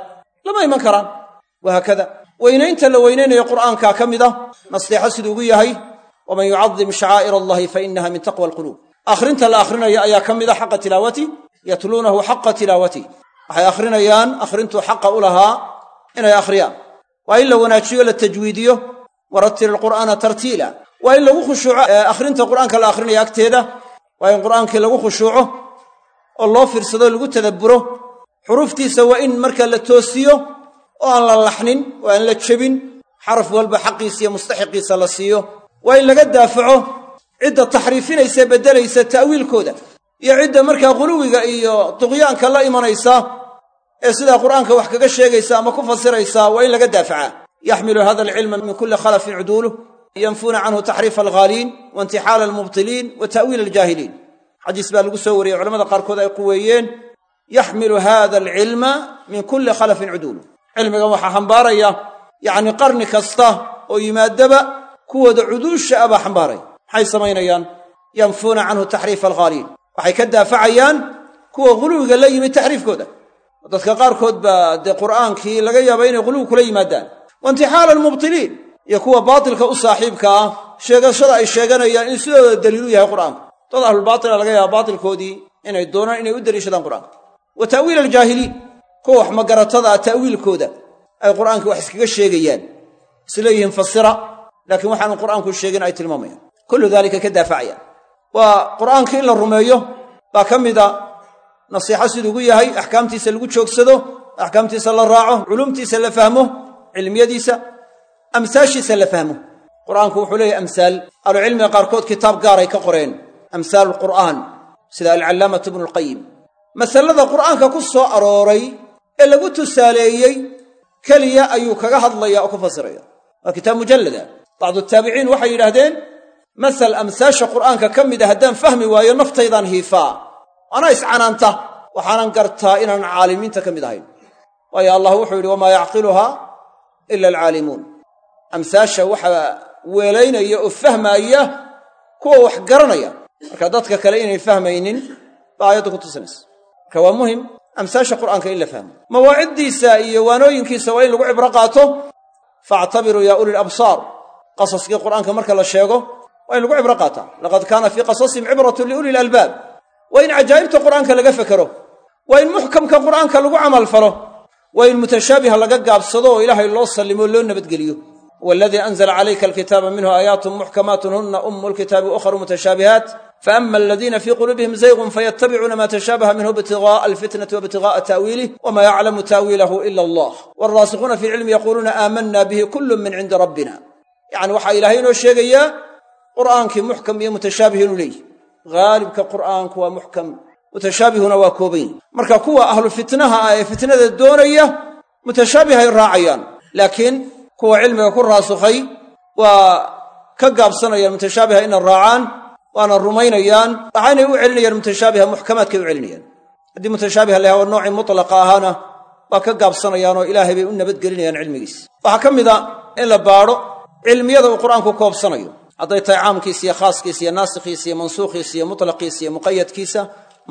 Lama iman karaan wahaakada weynaynta la weynaynayo qur'aankaa ka mid a nasteexo siduu ugu yahay waman yucadim shacaa'ir allahi fa inaha min taqwa alquluub akhrinta la akhrinayo ayaa ka mida xaqa tilaawati yatluunahu xaqa tilaawati. Waxay akhrinayaan akhrintuu xaqa u lahaa inay akhriyaan. Waa in la wanaajiyo la tajwiidiyo. Warattil alqur'aana tartiila. Waa in lagu khushuuco akhrinta qur'aanka la akhrinayo agteeda waa in qur'aankii lagu khushuuco oo loo fiirsado lagu tadabburo. Xuruuftiisa waa in marka la toosiyo oo aan la laxnin oo aan la jebin xaraf walba xaqiisa iyo mustaxiqiisa la siiyo. Waa in laga daafaco cidda taxriifinaysa beddelaysa ta'wiilkooda iyo cidda markaa quluwiga iyo tuqyaanka la imanaysa ee sidaa qur'aanka wax kaga sheegaysa ama ku fasiraysa waa in laga daafacaa yaxmilu hada alcilma min kulli khalafin cuduuluh yanfuuna canhu taxriifa alghaaliin wa intixaala almubtiliin wa ta'wiila aljaahiliin. Xadiis baa lagu soo wariyey culamada qaarkood ay quweeyeen yaxmilu hada alcilma min kulli khalafin cuduuluh cilmigan waxaa xambaaraya yacni qarni kasta oo yimaadaba kuwooda cuduusha ah baa xambaaraya maxay samaynayaan? Yanfuuna canhu taxriifa alghaaliin. Waxay ka daafacayaan kuwa ghuluwiga la yimid taxriifkooda. Dadka qaarkood baa dee qur'aankii laga yaaba inay ghuluwi kula yimaadaan. Wa intixaala iyo kuwa baatilka u saaxiibka ah sheegashada ay sheeganayaan in sidooda daliilu yahay qur'aanku. Dad ahlulbaatila laga yaaba baatilkoodii inay doonaan inay u daliishadaan qur'aanka wa ta'wiila aljaahiliin kuwa wax magaratada ah ta'wiilkooda ay qur'aankii wax iskaga sheegayaan isleeyihiin fasira laakiin waxaanu qur'aanku sheegin ay tilmaamayaan. Kullu daalika ka daafacayaan. Waa qur'aankii in la rumeeyo baa ka mida nasiixo siduu ugu yahay axkaamtiisa lagu joogsado axkaamtiisa la raaco culumtiisa la fahmo cilmiyadiisa amsaashiisa la fahmo. Qur'aanku wuxuu leeyahy amsaal. Ahlucilmiga qaarkood kitaab gaaray ka qoreen. Amsaalu lqur'aan sida alcallaamatu ibnu lqayim masalada qur'aanka ku soo arooray ee lagu tusaaleeyey keliya ayuu kaga hadlaya oo ka fasiraya. Waa kitaab mujallada. Bacdu taabiciin waxay yidhaahdeen masal amsaasha qur'aanka ka mid a haddaan fahmi waayo naftaydaan hiifaa. Anaa iscanaanta. Waxaanan gartaa inaan caalimiinta ka mid ahayn. Waayo allah wuxuu yidhi wamaa yacqiluhaa ila alcaalimuun amsaasha waxaa weelaynaya oo fahmaaya kuwa wax garanaya. Marka dadka kale inay fahmaynin baa aayaddu ku tusinaysa. Marka waa muhiim amsaasha qur'aanka in la fahmo. Mawaaciddiisa iyo waanooyinkiisa waa in lagu cibro qaato. Faactabiruu yaa uli labsaar qasaskii qur'aanka marka la sheego waa in lagu cibro qaataa. Laqad kaana fii qasasihim cibratun liuli lalbaab waa in cajaa'ibta qur'aanka laga fekero waa in muxkamka qur'aanka lagu camal falo. Waa in mutashaabiha laga gaabsado oo ilaahay loo sallimo loo nabadgeliyo waladii anzla calayka alkitaaba minhu aayaatun muxkamaatun huna umu lkitaabi ukhru mutashaabihaat faama aladiina fii quluubihim zaygun fayatabicuuna ma tashabaha minhu ibtiga'a alfitnati waibtiga'a ta'wiilih wama yaclamu ta'wiilahu ila allah waalraasikuuna fi lcilmi yaquuluuna aamanna bihi kullu min cindi rabbina yacni waxaa ilaahay inoo sheegayaa qur'aankii muxkam iyo mutashaabih inuu leeyihi haalibka qur'aanku waa muxkam mutashaabihuna waa koobayn marka kuwa ahlu fitnaha ah ee fitnada doonaya mutashaabihay raacayaan laakiin kuwa cilmiga ku raasukhay waa ka gaabsanayaan mutashaabiha inay raacaan waana rumaynayaan waxaynay u celinayaan mutashaabiha muxkamaadkay u celinayaan. Haddii mutashaabiha la yaha waa noocii mutlaqa ahaana waa ka gaabsanayaanoo ilaahay bay u nabadgelinayaan cilmigiis. Waxaa ka mid a in la baadho cilmiyada uu qur'aanku koobsanayo. Hadday tahay caamkiisa iyo khaaskiisa iyo naasikhiisa iyo mansuukhiisa iyo mutlaqiisa iyo muqayadkiisa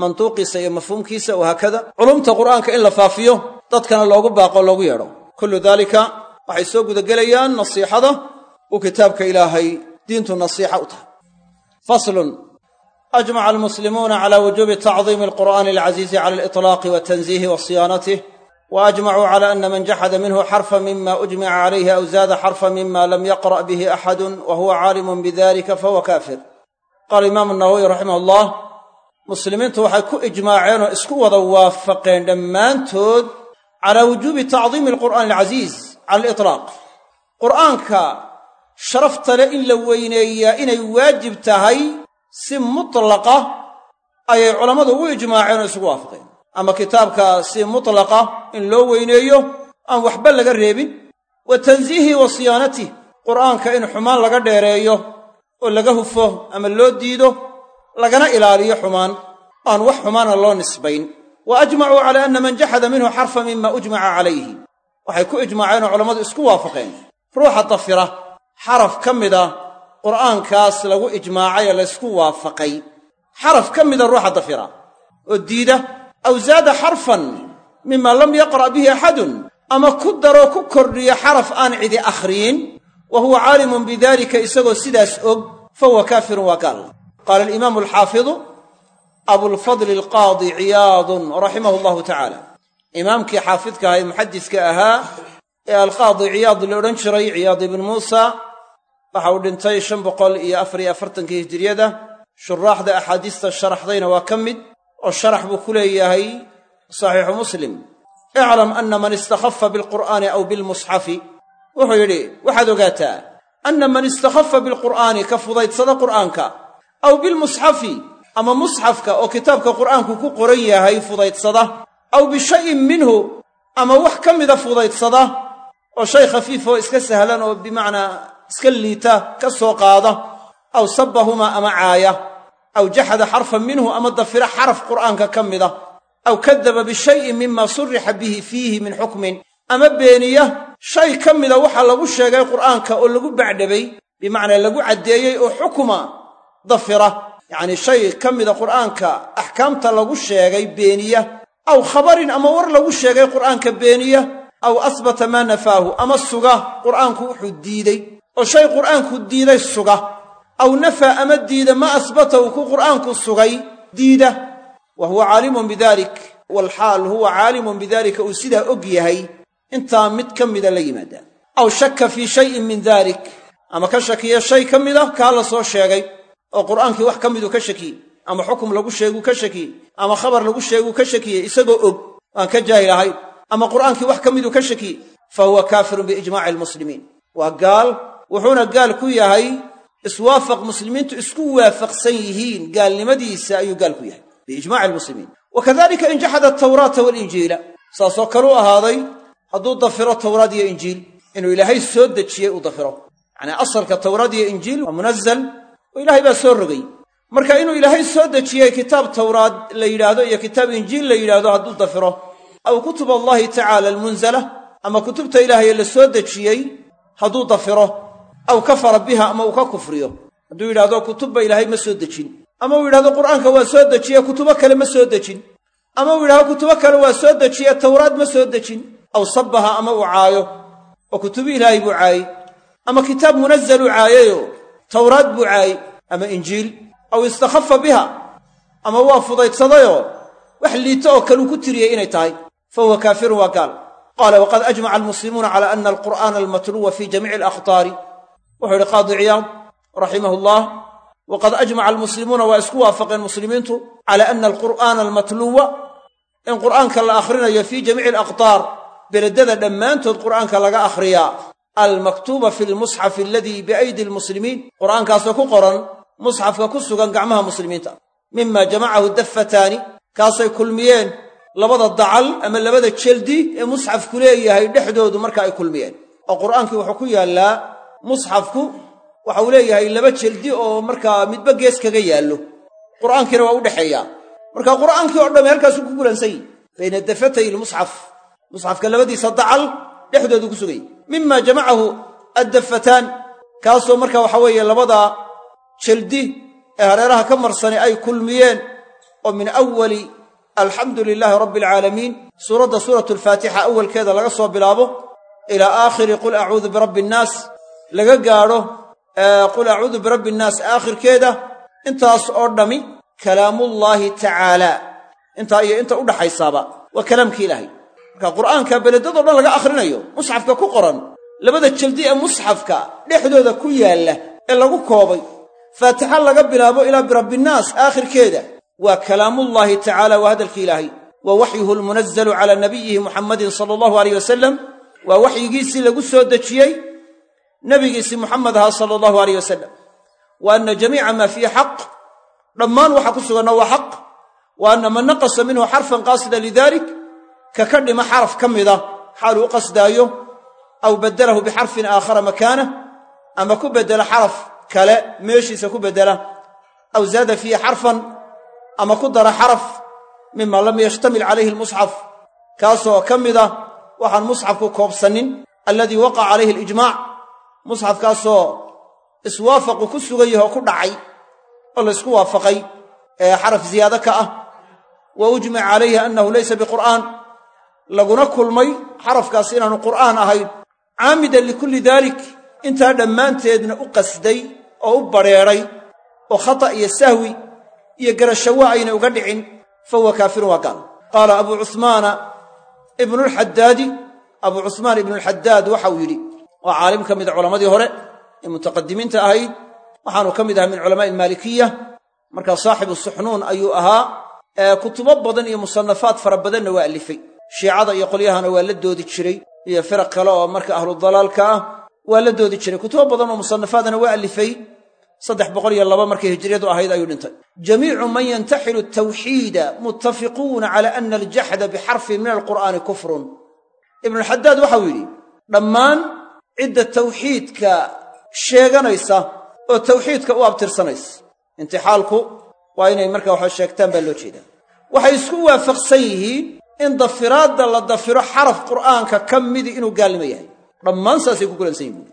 mantuuqiisa iyo mafhuumkiisa wahaakada culumta qur'aanka in la faafiyo dadkana loogu baaqo loogu yeedho. Kullu daalika waxay soo gudagelayaan nasiixada uu kitaabka ilaahay diintu nasiixa u tahay. Faslun. Ajmaca almuslimuuna cala wujuubi tacdiimi alqur'aani alcaziizi cala aliطlaaqi watanziihi wa siyaanatih wa ajmacuu cala ana man jaxada minhu xarfa mima ujmica calayhi aw zaada xarfa mima lam yaqra' bihi axadu wa huwa caalimun bidalika fahuwa kaafir. Qaala imaamu nawowiy raximah allah muslimiintu waxay ku ijmaaceen oo isku wada waafaqeen cala aliطlaaq qur'aanka sharafta le in la weyneeyaa inay waajib tahay si mutlaqa ayay culammadu ugu ijmaaceen oo isugu waafaqeen. Ama kitaabka si mutlaqa in loo weyneeyo aan waxba laga reebin. Wa tansiihi wa siyaanatih qur'aanka in xumaan laga dheereeyo oo laga hufo ama loo diido lagana ilaaliyo xumaan. Aan wax xumaana loo nisbayn. Wa ajmacuu calaa anna man jaxada minhu xarfa mima ujmaca calayhi waxay ku ijmaaceen oo culammadu isku waafaqeen. Ruuxa dafira xaraf ka mida qur'aankaas lagu ijmaacay ee laysku waafaqay. Xaraf ka mida ruuxa dafira oo diida aw zaada xarfan mima lam yaqra' bihi axadun ama ku daroo ku kordhiyo xaraf aan cidi akhriyin wa huwa caalimun bidalika isagoo sidaas og fa huwa kaafirun waa gaal. Qaala alimaamu alxaafidu abulfadli alqaadi ciyaadun raximahu allahu tacaala imaamkii xaafidka ahaa ee muxadiska ahaa ee alqaadi ciyaad la odhan jiray ciyaad ibnu muusa waxa uu dhintay shan boqol iyo afar iyo afartankii hijiriyada shuraaxda axaadiista sharaxdayna waa ka mid oo sharax buu ku leeyahay saxiixu muslim. Iclam anna man istakhafa bilqur'aani aw bilmusxafi. Wuxuu yidhi waxaad ogaataa anna man istakhafa bilqur'aani ka fudaydsada qur'aanka aw bilmusxafi ama musxafka oo kitaabka qur'aanku ku qoran yahay fudaydsada aw bishayin minhu ama wax ka mida fudaydsada oo shay khafiif oo iska sahlan oo bimacnaa iska liita ka soo qaada aw sabbahumaa ama caaya aw jaxada xarfan minhu ama dafira xaraf qur'aanka ka mida aw kadaba bishayin mima surixa bihi fiihi min xukmin ama beeniya shay ka mida waxa lagu sheegay qur'aanka oo lagu bacdhabay bimacnaa lagu caddeeyey oo xukuma dafira yacnii shay ka mida qur'aanka axkaamta lagu sheegay beeniya aw khabarin ama war lagu sheegay qur'aanka beeniya aw asbata maa nafaahu ama suga qur'aanku wuxuu diidey oo shay qur'aanku diiday suga. Aw nafaa ama diida ma asbatahu ku qur'aanku sugay diida. Wa huwa caalimun bidalik walxaal huwa caalimun bidalika uu sidaa og yahay intaa mid ka mida la yimaadaa aw shakka fii shayin min dalik ama ka shakiya shay ka mida kaa la soo sheegay oo qur'aankii wax ka miduu ka shakiyey ama xukum lagu sheeguu ka shakiyey ama khabar lagu sheeguu ka shakiyey isagoo og aan ka jaahil ahayn ama qur'aankii wax ka miduu ka shakiyey fa huwa kaafirun biijmaaci almuslimiin. Waa gaal wuxuuna gaal ku yahay iswaafaq muslimiintu isku waafaqsan yihiin gaalnimadiisa ayuu gaal ku yahay biijmaci almuslimiin. Wa kadalika in jaxada atawraata walinjiila saasoo kale u ahaaday hadduu dafiro tawraad iyo injiil inuu ilaahay soo dejiyey uu dafiro. Yacnii asalka tawraad iyo injiil waa munazal oo ilaahay baa soo rogay marka inuu ilaahay soo dejiyey kitaab tawraad la yidhaahdo iyo kitaab injiil la yidhaahdo hadduu dafiro aw kutub allahi tacaala almunzala ama kutubta ilaahay la soo dejiyey hadduu dafiro aw kafara biha ama uu ka kufriyo hadduu yidhahdo kutubba ilaahay ma soo dejin ama uu yidhahdo qur'aanka waa soo dejiye kutubo kale ma soo dejin ama uu yidhahdo kutubo kale waa soo dejiye tawraad ma soo dejin aw sabbaha ama uu caayo oo kutubi ilaahay buu caayey ama kitaab munazaluu caayayoo tawraad buu caayey ama injiil aw istakhafa biha ama waa fudaydsadayoo wax liito oo kaleu ku tiriyey inay tahay fa huwa waa gaal. Qaala waqad ajmaca almuslimuuna cala ana alqur'aana almatluwa fi jamiici alakhtaari wuxuu yidhi qaadi ciyaad raximahu llah waqad ajmaca almuslimuuna waa isku waafaqeen muslimiintu cala ana alqur'aana almatluwa in qur'aanka la akhrinayo fii jamiici alaqtaar beledada dhammaantood qur'aanka laga akhriyaa almaktuuba fi lmusxafi aladii biaydi almuslimiin. Qur'aankaasoo ku qoran musxafka ku sugan gacmaha muslimiinta. Mima jamacahu daffataani kaasay kulmiyeen labada dacal ama labada jeldi ee musxafku leeyahay dhexdoodu marka ay kulmiyeen. Oo qur'aankii wuxuu ku yaallaa musxafku waxa leeyahay laba jeldi oo markaa midba gees kaga yaallo. Qur'aankiina waa u dhexeeyaa marka qur'aankii oo dhamme halkaasuu ku kulansan yihi bayna dafatay ilmusxaf musxafka labadiisa dacal dhexdoodu ku sugayey mima jamacahu addafataan kaasoo marka waxa weeye labada jeldi ee hareeraha ka marsani ay kulmiyeen oo min awali alxamdu lilaahi rabbi alcaalamiin suuradda suuratu alfaatixa awalkeeda laga soo bilaabo ilaa aakhiri qul acuudu birabbi innaas laga gaadho qul acuudu birabbi innaas aakhirkeeda intaas oo dhammi kalaamullaahi tacaala intaa iyo inta udhaxaysaaba waa kalaamkii ilaahay. Marka qur'aanka beledadoo dhan laga akhrinayo musxafka ku qoran labada jeldi ee musxafka dhexdooda ku yaalla ee lagu koobay faatixa laga bilaabo ilaa birabbinnaas aakhirkeeda. Waa kalaamullaahi tacaala waa hadalkii ilaahay. Wa waxyuhu almunazalu calaa nabiyihi muxammadin sala allahu aleyh wasalam waa waxyigiisii lagu soo dejiyey nebigiisii muxamed ahaa sala allahu aleyh wasalam wa anna jamiica maa fiihi xaq. Dhammaan waxa ku suganna waa xaq. Wa anna man naqasa minhu xarfan qaasida lidalik ka ka dhima xaraf ka mida xaaluu u qasdaayo aw baddalahu bixarfin aakhara makaanah ama ku beddela xaraf kale meeshiisa ku beddela aw zaada fiihi xarfan ama ku dara xaraf mima lam yashtamil calayhi almusxaf. Kaasoo ka mida waxaan musxafku koobsanin alladii waqaca calayhi alijmaac musxafkaasoo iswaafaqu ku sugan yahe oo ku dhacay oo laysku waafaqay ee xaraf ziyaado ka ah. Wa ujmica calayhi annahu laysa biqur'aan. Laguna kulmay xarafkaasi inaanu qur'aan ahayn. Caamidan likulli daalik intaa dhammaanteedna u qasday oo u badrheedhay oo khata iyo sahwi iyo garashawa ayna uga dhicin fa huwa kaafirun waa gaal. Qaala abuu cuhmaana ibnulxaddaadi abuu cuhmaan ibnulxaddaad waxauu yidhi waa caalim ka mida culammadii hore ee mutaqadimiinta ahayd waxaanu ka mid ahaa min culamaa'i almaalikiya markaa saaxibu suxnuun ayuu ahaa ee kutubo badan iyo musannafaad fara badanna waa allifay shiicada iyo qolyahana waa la doodi jiray iyo firaq kale oo marka ahludalaalka ah waa la doodi jiray. Kutubo badan oo musannafaadana waa allifay saddex boqol iyo laba markay hijriyadu ahayd ayuu dhintay. Jamiicu man yantaxilu atawxiida muttafiquuna cala ana aljaxda bixarfin min alqur'aani kufrun. Ibnuxaddaad waxau yidhi dhammaan cidda tawxiidka sheeganaysa oo tawxiidka u abtirsanaysa. Intixaalku waa inay marka waxa sheegtaan baa loo jeedaa. Waxay isku waafaqsan yihiin in dafiraadda la dafiro xaraf qur'aanka ka midi inuu gaalnimo yahay dhammaan saasay ku kulansan yihiin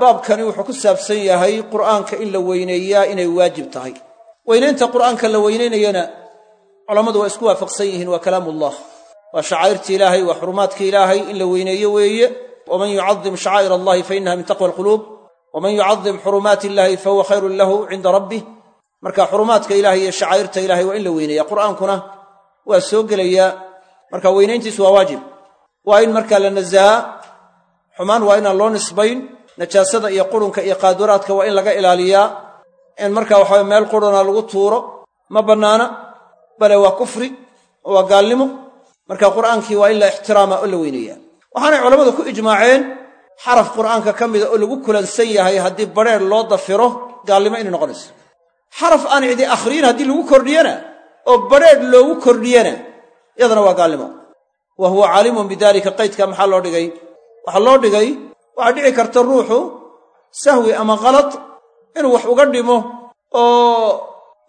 baabkani wuxuu ku saabsan yahay qur'aanka in la weyneeyaa inay waajib tahay. Weynaynta qur'aanka la weynaynayana culammadu waa isku waafaqsan yihiin waa kalaamullah. Waa shacaa'irti ilaahay waa xurumaadka ilaahay in la weyneeyo weeye. Waman yucadim shacaa'ir allahi fa innaha min taqwa alquluub. Waman yucadim xurumaati illaahi fa huwa khayrun lahu cinda rabbih marka xurumaadka ilahay iyo shacaa'irta ilahay waa in la weyneeya qur'aankuna waa soo gelayaa. Marka weynayntiisu waa waajib. Waa in markaa la nasahaa xumaan waa inaan loo nisbayn najaasada iyo qurunka iyo qaaduraadka waa in laga ilaaliyaa. In marka waxaweye meel quruna lagu tuuro ma bannaana bale waa kufri waa gaalnimo. Marka qur'aankii waa in la ixtiraama oo la weyneeyaa. Waxaanay culammadu ku ijmaaceen xaraf qur'aanka ka mida oo lagu kulansan yahay haddii badrheer loo dafiro gaalnimo inay noqonayso. Xaraf aan cidi akhriyin haddii lagu kordhiyana oo badrheer loogu kordhiyana yadana waa gaalnimo. Wa huwa caalimun bidaalika qaydka maxaa loo dhigay waxaa loo dhigay waxaa dhici karta ruuxu sahwi ama kalad inuu wax uga dhimo oo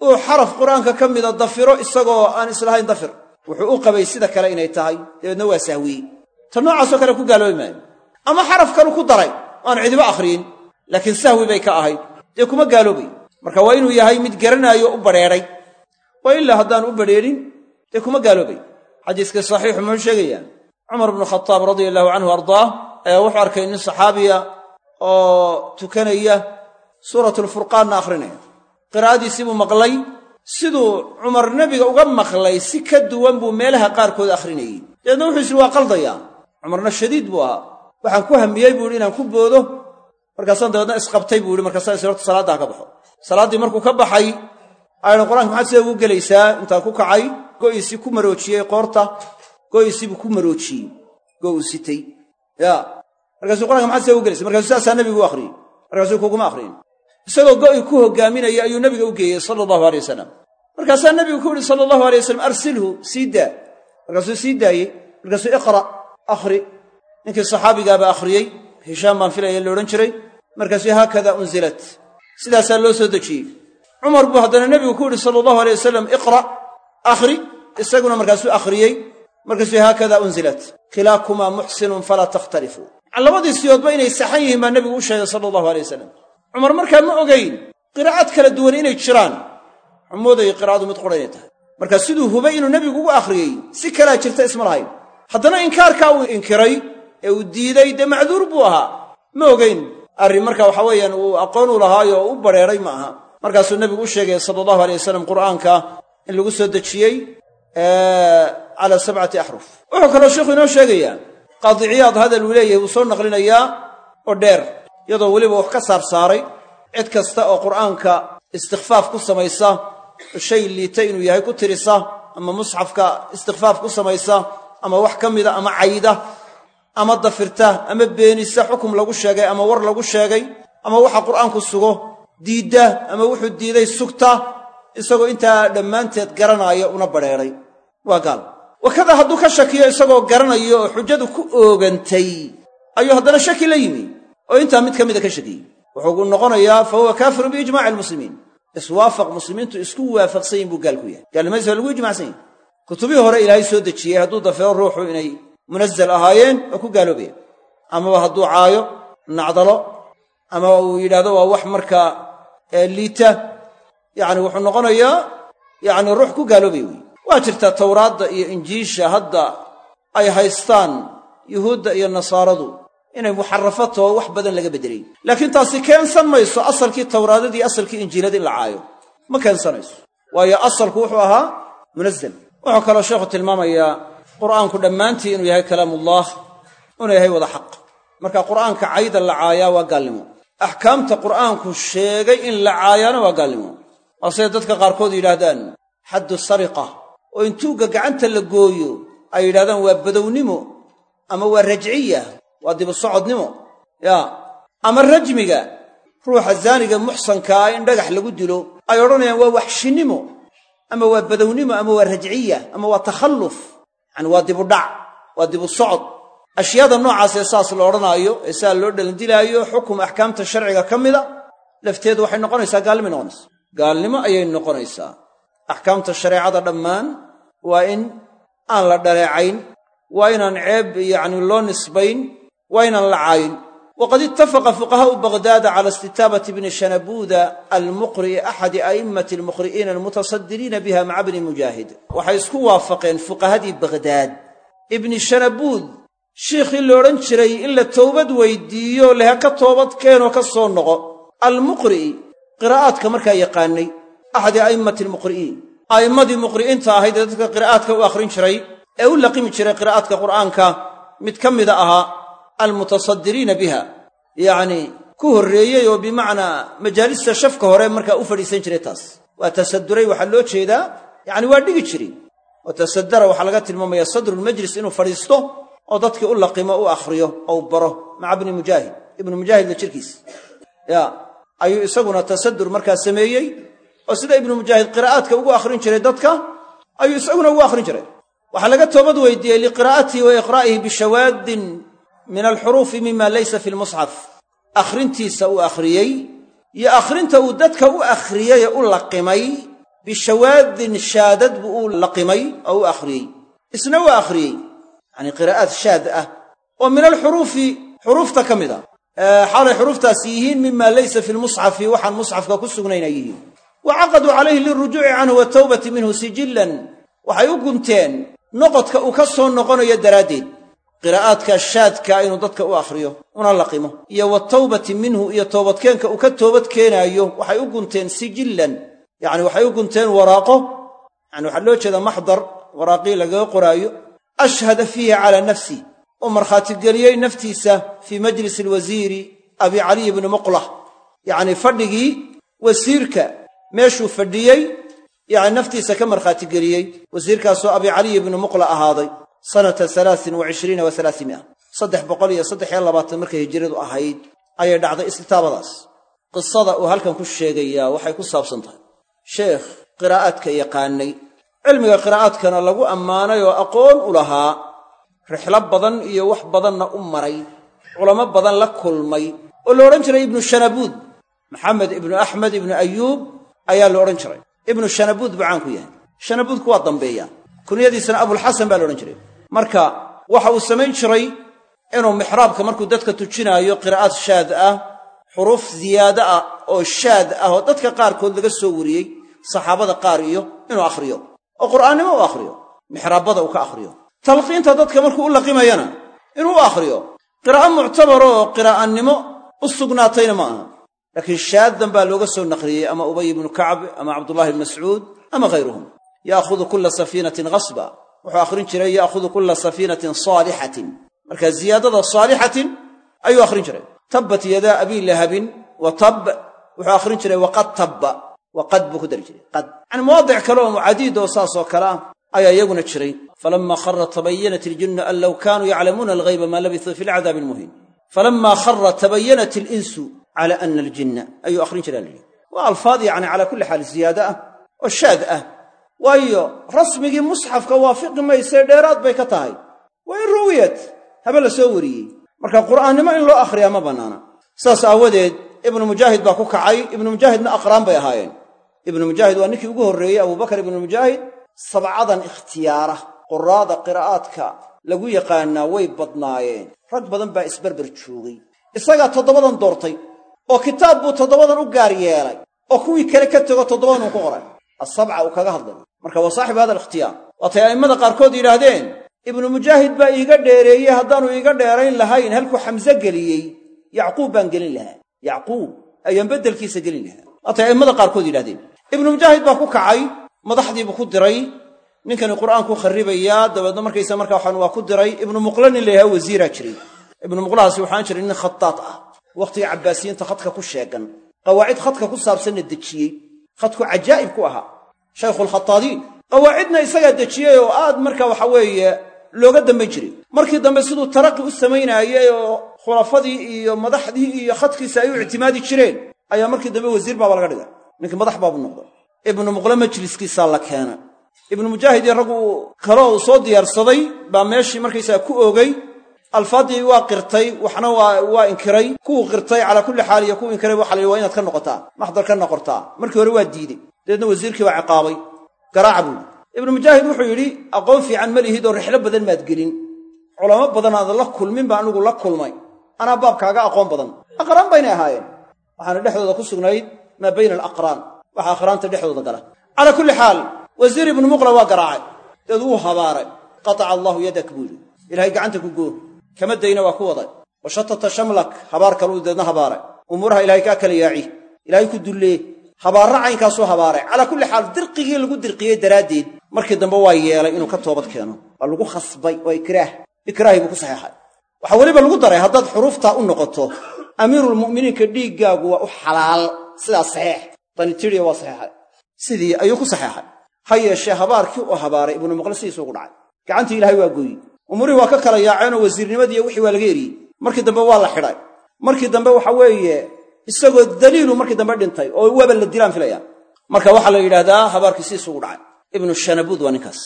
uu xaraf qur'aanka ka mida dafiro isagoo aan islahayn dafir. Wuxuu u qabay sida kale inay tahay dabeedna waa sahwiyey ta noocaasoo kale ku gaaloobi maayo ama xaraf kalu ku daray aan cidiba akhriyin laakiin sahwi bay ka ahayd. Dee kuma gaaloobay. Marka waa inuu yahay mid garanaayo u badrheedhay wa ilaa haddaan u badrheedhin dee kuma gaaloobay. Xadiiska saxiixu muxuu sheegayaa cumar bnu khataab radia allahu canhu ardaah wuxuu arkay nin saxaabiya oo tukanaya suuratulfurqaanna akhrinaya. Qiraa'adiisii buu maqlay siduu cumar nebiga uga maqlay si ka duwan buu meelaha qaarkood akhrinayey dabeedna wuxuu isiri waa qaldayaa cumarna shadiid buu ahaa. Waxaan ku hamiyey buu ihi inaan ku boodo. Markaasaan dabeedna isqabtay buu ihi markaasaan is horta salaaddaa ka baxo. Salaaddii markuu ka baxay ayna qur'aanka maxaad sida ugu gelaysaa? Intaan ku kacay go'iisii ku maroojiyey qoorta go'iisiibuu ku maroojiyey go uu sitay ya markaasuu qur'anka maxaad sida ugu gelaysa markaasuu saasaa nebigu u akhriyey markaasuu kuguma akhriyin isagoo go'i ku hoggaaminaya ayuu nebiga u geeyey sala allahu alay wasalam markaasaa nebigu ku yihi sala allahu alay wasalam arsilhu sii daa. Markaasuu sii daayey. Markaasuu iqra' akhri. Ninkii saxaabigaaba akhriyey. Hishaam baan filaya loodhan jiray. Markaasuu haakada unzilat. Sidaasaa loo soo dejiyey. Cumar buu haddana nebigu ku yidhi sala allahu alay wasalam iqra' akhri. Isaguna markaasuu akhriyey. Markaasuu haakada unzilat. Kilaakumaa muxsinun falaa takhtalifuu labadii siyoodba inay saxan yihiin baa nebigu u sheegay sala allahu alay wasalam cumar markaa ma ogayn qiraa'ad kala duwan inay jiraan. Wuxuu moodayay mid qura inay tahay. Marka siduu hubay inuu nebigu ugu akhriyey si kalaa jirta isma lahayn. Haddana inkaarkaa uu inkiray ee uu diiday dee macduur buu ahaa. Ma ogayn arrin marka waxa weeyaan uu aqoon u oo u badrheeray ma aha. Markaasuu nebigu u sheegay sala allahu alay wasalam qur'aanka in lagu soo dejiyey calaa sabcati axruf wuxuu kaloo sheikhu inoo sheegayaa qaadiciyaad hadal uu leeyahay wuu soo naqlinayaa oo dheer iyadoo weliba wax ka saarsaaray cid kasta oo qur'aanka istikfaaf ku samaysa shay liita inuu yahay ku tirisa ama musxafka istikfaaf ku samaysa ama wax ka mida ama cayda ama dafirta ama beenisa xukum lagu sheegay ama war lagu sheegay ama waxa qur'aanku sugo diidda ama wuxuu diiday sugta isagoo intaa dhammaanteed garanaayo una badrheeray waa gaal wakada hadduu ka shakiyo isagoo garanayo oo xujadu ku oogantay ayuu haddana shaki la yimi oo intaa mid ka mida ka shakiyey wuxuu noqonayaa fa huwa kaafirun biijmaci almuslimiin. Iswaafaq muslimiintu isku waafaqsan yihiin buu gaal ku yahay. Gaalnimadis waa lagu ijmacsan yahy kutubihii hore ilaahay soo dejiyey hadduu dafeero ruuxu inay munazal ahaayeen waa ku gaaloobaya amaba hadduu caayo nacdalo ama uu yidhahdo waa wax markaa liita yacni wuxuu noqonayaa yacni ruux ku gaaloobaya wey waa jirtaa tawraadda iyo injiisha hadda ay haystaan yuhuudda iyo nasaaradu? Inay muxarafo wax badan laga beddelay. Laakiin taasi keensan mayso asalkii tawraadad iyo asalkii injiilad in la caayo. Ma keensanayso waayo asalku wuxuu ahaa munazal wuxuu kaloo sheekhu tilmaamayaa qur'aanku dhammaantii inuu yahay kalaamullaah inuu yahay wada xaq. Marka qur'aanka cayda la caayaa waa gaalnimo. Axkaamta qur'aanku sheegay in la caayaana waa gaalnimo. Waa siday dadka qaarkood yidhaahdaan xaddu sariqa oo in tuugga gacanta la gooyo ay yidhahdaan waa badownimo ama waa rajciya waa dibu socodnimo yaa ama rajmiga ruuxa zaaniga muxsankaa in dhagax lagu dilo ay odhanayaan waa waxshinnimo ama waa badownimo ama waa rajciya ama waa takhalluf. Yacani waa dibudhac waa dibu socod ashyaada noocaas ee saas la odhanaayo ee saa loo dhalindilaayo xukum axkaamta sharciga ka mida lafteedu waxay noqonaysaa gaalnimay noqonaysaa gaalnimo ayay noqonaysaa. Axkaamta shareecada dhammaan waa in aan la dhaleecayn waa inaan ceeb yacni loo nisbayn waa inaan la caayin. Waqad ittafaqa fuqahaa'u baghdaada cala istitaabati bni shanabuuda almuqri'i axadi a'immati almuqri'iina almutasadiriina biha maca bni mujaahid. Waxay isku waafaqeen fuqahadii baghdaad ibni shanabuud shiikhii la odhan jiray in la towbad weydiiyo leha ka toobad keenoo ka soo noqo. Almuqri'i qiraa'aadka markaa yaqaanay axadi a'immati almuqri'iin a'immadii muqri'iinta ahayd ee dadka qiraa'aadka u akhrin jiray ee u laqimi jiray qiraa'aadka qur'aanka mid ka mida ahaa almutasadiriina biha. Yacnii ku horreeyey oo bimacnaa majaalista shafka hore markaa u fadhiisan jiray taas. Waa tasaduray waxaa loo jeedaa yacni waa dhigi jiri oo tasadara waxaa laga tilmaamaya sadrulmajlis inuu fadhiisto oo dadkii u laqimo u akhriyo ou baro. Maca bni mujaahid. Ibnu mujaahidla jirkiis. Ya ayuu isaguna tasadur markaa sameeyey oo sida ibnu mujaahid qiraa'aadka ugu akhrin jiray dadka ayuu isaguna ugu akhrin jiray. Waxaa laga toobad weydiiyey liqiraa'atihi wa iqraa'ihi bishawaadin min alxuruufi mima laysa fi lmusxaf akhrintiisa uu akhriyey iyo akhrinta uu dadka u akhriyey u laqimay bishawaadin shaadad buu u laqimay oo u akhriyey. Isna waa akhriyey yacanii qiraa'aad shaad ah oo min alxuruufi xuruufta ka mid a. Xaalay xuruuftaasi yihiin mima laysa fi lmusxafi waxaan musxafka ku sugnayn ay yihiin wa caqaduu calayhi lirujuuci canhu watawbati minhu sijillan waxay u gunteen noqodka uu ka soo noqonayo daraaddeed qiraa'aadka shaadka inuu dadka u akhriyo una laqimo iyo watawbati minhu iyo toobadkeenka uu ka toobad keenaayo waxay u gunteen sijillan yacni waxay u gunteen waraaqo yani waxaa loo jeedaa maxdar waraaqii lagaga qoraayo ashhada fiihi calaa nafsi oo markhaatigeliyey naftiisa fii majlisi alwasiiri abi caliy bni muqlah yacnii fadhigii wasiirka meeshuu fadhiyey yacni naftiisa ka markhaatigeliyey wasiirkaasoo abi caliy bni muqla ahaaday sanata alaain wa cishriina saddex boqol iyo saddex iyo labaatan markay hijiradu ahayd ayay dhacday istitaabadaas qisada uu halkan ku sheegayaa waxay ku saabsan tahay. Sheekh qiraa'aadka yaqaanay cilmiga qiraa'aadkana lagu ammaanay oo aqoon u lahaa rixlo badan iyo wax badanna u maray culamo badan la kulmay oo la odhan jiray ibnu shanabuud maxamed ibnu axmed ibnu ayuub ayaa la odhan jiray. Ibnu shanabuud buu caan ku yahay. Shanabuudku waa dambeeya. Kunyadiisana abulxasan baa la odhan jiray. Marka waxa uu samayn jiray inuu mixraabka markuu dadka tujinaayo qiraa'aad shaad ah xuruuf ziyaado ah oo shaad ah oo dadka qaarkood laga soo wariyey saxaabada qaar iyo inuu akhriyo. Oo qur'aannimo u akhriyo. Mixraabbada uu ka akhriyo. Talqiinta dadka markuu u laqimayana inuu u akhriyo. Qiraa'o muctabaro oo qiraa'annimo u sugnaatayna ma aha laakiin shaaddan baa looga soo naqliyey ama ubay ibnu kacb ama cabdullahi ibn mascuud ama hayruhum ya'khudu kulla safiinatin ghasba. Wuxuu akhrin jiray ya'khudu kulla safiinatin saalixatin marka ziyaadada saalixatin ayuu akhrin jiray. Tabbat yadaa abii lahabin wa tab. Wuxuu akhrin jiray waqad tabba. Waqad buu ku dari jiray. Qad. Yacni mawaadic kale oo mucadiid oo saasoo kale ah ayaa iyaguna jiray. Falamma khara tabayanat iljinnu an low kaanuu yaclamuuna alghayba maa labisuu fi lcadaabi almuhiin cala ana aljinna ayuu akhrin jiray alayidhi waa alfaad yacni calaa kulli xaal ziyaado ah oo shaad ah waayo rasmigii musxafka waafiqi maysee dheeraad bay ka tahay waa in ruwiyat habe la soo wariyey marka qur'aannimo in loo akhriyaa ma bannaana saas aawadeed ibnu mujaahid baa ku kacay ibnu mujaahidna aqraan bay ahaayeen ibnu mujaahid waa ninkii ugu horreeyey abubakar ibnu mujaahid sabcadan ikhtiyaara quraada qiraa'aadka lagu yaqaannaa way badnaayeen rag badan baa isberber joogay isagaa toddobadan doortay oo kitaab buu toddobadan u gaar yeelay oo kuwii kale ka tego toddobadan uu ku qoray. Asabca uu kaga hadlay. Marka waa saaxibu hada alikhtiyaar. Waatay a'immada qaarkood yidhaahdeen ibnu mujaahid baa iiga dheereeyey haddaanu iiga dheerayn lahayn halkuu xamse geliyey yacquub baan gelin lahaa. Yacquub ayaan beddelkiisa gelin lahaa. Waatay a'immada qaarkood yidhahdeen ibnu mujaahid baa ku kacay madaxdiibuu ku diray ninkani qur'aankuu kharribayaa dabeedna markaysa markaa waxaan waa ku diray ibnu muqla nin la yidhaha wasiiraa jiray. Ibnu muqlahaasi waxaan jiray nin khataad ah wakhtiga cabbaasiyiinta khadka ku sheegan qawaacid khadka ku saabsanna dejiyey. Khadku cajaa'ib ku ahaa. Shaykhulkhataadiin qawaacidna isagaa dejiyey oo aad marka waxa weeye looga dambayn jiray. Markii dambe siduu taraqi u samaynaayey oo khulafadii iyo madaxdii iyo khadkiisa ay u ictimaadi jireen ayaa markii dambe wasiir baaba laga dhigay ninkii madax baabu noqday ibnu muqle majliskiisaa la keena ibnu mujaahid iyo raggu kaloo uu soo diyaarsaday baa meeshii markaysaga ku oogay alfaaddii waa qirtay waxna waa waa inkiray kuwuu qirtay calaa kulli xaal iyo kuwu inkiray waxa la yidhi waa inaad ka noqotaa maxdar ka noqotaa markii hore waa diidey dabeedna wasiirkii baa ciqaabay garaaca buu yidhi. Ibnu mujaahid wuxuu yidhi aqoon fiican ma lihid oo rixlo badan maad gelin. Culamo badan aad la kulmin baa anigu la kulmay. Anaa baabkaaga aqoon badan. Aqraan baynay ahaayeen. Waxaana dhexdooda ku sugnayd maa bayna alaqraan. Waxa aqraanta dhexdooda gala. Calaa kulli xaal wasiir ibnu muqla waa garaacay. Dabeed wuu habaaray. Qataca allaahu yadak buu yidhi. Ilaahay gacanta ku goo kama dayna waa ku waday. Wa shamlak habaar kaluu deedna habaaray. Umuuraha ilahay kaa kala yaaci ilaahay ku dullee habaarra caynkaasuu habaaray. Calaa kulli xaal dirqigii lagu dirqiyey daraaddeed. Markii dambe waa yeelay inuu ka toobad keeno. Waa lagu khasbay waa ikraah ikraahi buu ku saxeexay waxaa weliba lagu daray haddaad xuruuftaa u noqoto. Amiirulmu'miniinka dhiiggaagu waa u xalaal. Sidaa saxeex dani tiriya waa saxeexay sidii ayuu ku saxeexay ha yeeshee habaarkii uu habaaray ibnu muqle sidiisuu ugu dhacay. Gacantii ilaahay waa gooyey umurihii waa ka kala yaaceenoo wasiirnimadiiyo wixii waa laga eriyey markii dambe waa la xidhay. Markii dambe waxa weeye isagoo daliilu markii dambe dhintay oo waaba la dilaan filaya marka waxaa la yidhahdaa habaarkii sidiisuu ugu dhacay. Ibnu shanabuud waa ninkaas.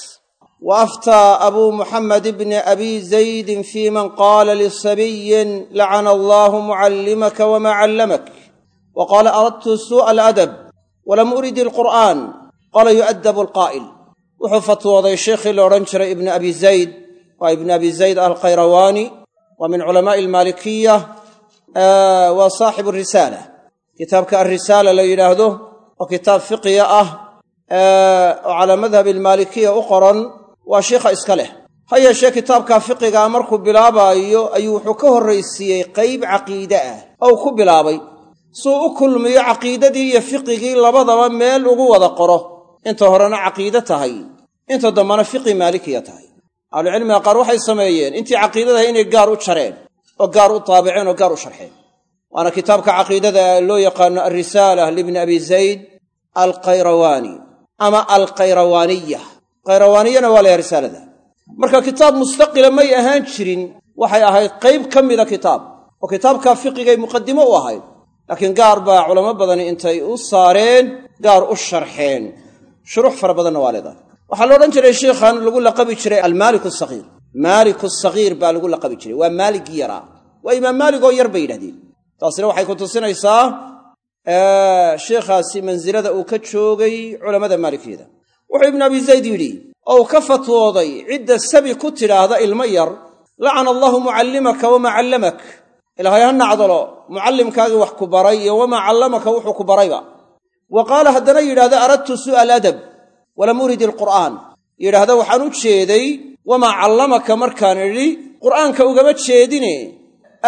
Wa aftaa abuu muxamed ibni abi zaydin fii man qaala lisabiyin lacana allaahu mucallimaka wamaa callamak wa qaala aradtu suu'a aladab walam urid ilqur'aan qaala yu'addabu alqaa'il wuxuu fatwooday sheikhii la odhan jiray ibni abi zayd waa ibni abi zayd alkhayrawaani waa min culamaa'i almaalikiya waa saaxibu risaala. Kitaabka alrisaala la yidhaahdo oo kitaab fiqiya ah oo calaa madhabi almaalikiya u qoran waa shiikha iska leh. Ha yeeshee kitaabkaa fiqigaa markuu bilaabaayo ayuu wuxuu ka horraysiiyey qayb caqiide ah oo uu ku bilaabay. Suu u kulmiyo caqiidadii iyo fiqigii labadaba meel ugu wada qoro. Inta horena caqiide tahay inta dambana fiqi maalikiya tahay ahlucilmiga qaar waxay sameeyeen intii caqiidadaha inay gaar u jareen oo gaar u taabiceen oo gaar u sharxeen. Waana kitaabka caqiidada loo yaqaano alrisaala libni abi zayd alkhayrawaani ama alkhayrawaaniya khayrawaaniyana waa layaha risaalada. Marka kitaab mustaqila may ahaan jirin waxay ahayd qayb ka mida kitaab oo kitaabkaa fiqigay muqadimo u ahayd. Laakiin gaar baa culamo badani intay u saareen gaar u sharxeen. Shuruux fara badanna waa leedahay waxaa la odhan jiray sheikhan lagu laqabi jiray almaaliku asagiir maaliku sagiir baa lagu laqabi jiray. Waa maaligii yaraa waa imaam maaligoo yar bay yidhahdeen. Taasina waxay ku tusinaysaa sheikhaasi mansilada uu ka joogay culammada maalikiyada wuxuu ibnu abi zayd yidhi oo ka fatwooday cidda sabi ku tidhaahda ilmo yar lacana allahu mucallimaka wamaa callamak ilaahay ha nacdalo mucallimkaagii wax ku baray iyo wamaa callamaka wuxuu ku barayba. Wa qaala haddana yidhahda aradtu su'a aladab walam urid ilqur'aan yidhaahda waxaan u jeeday wamaa callamaka markaan idhi qur'aanka ugama jeedine.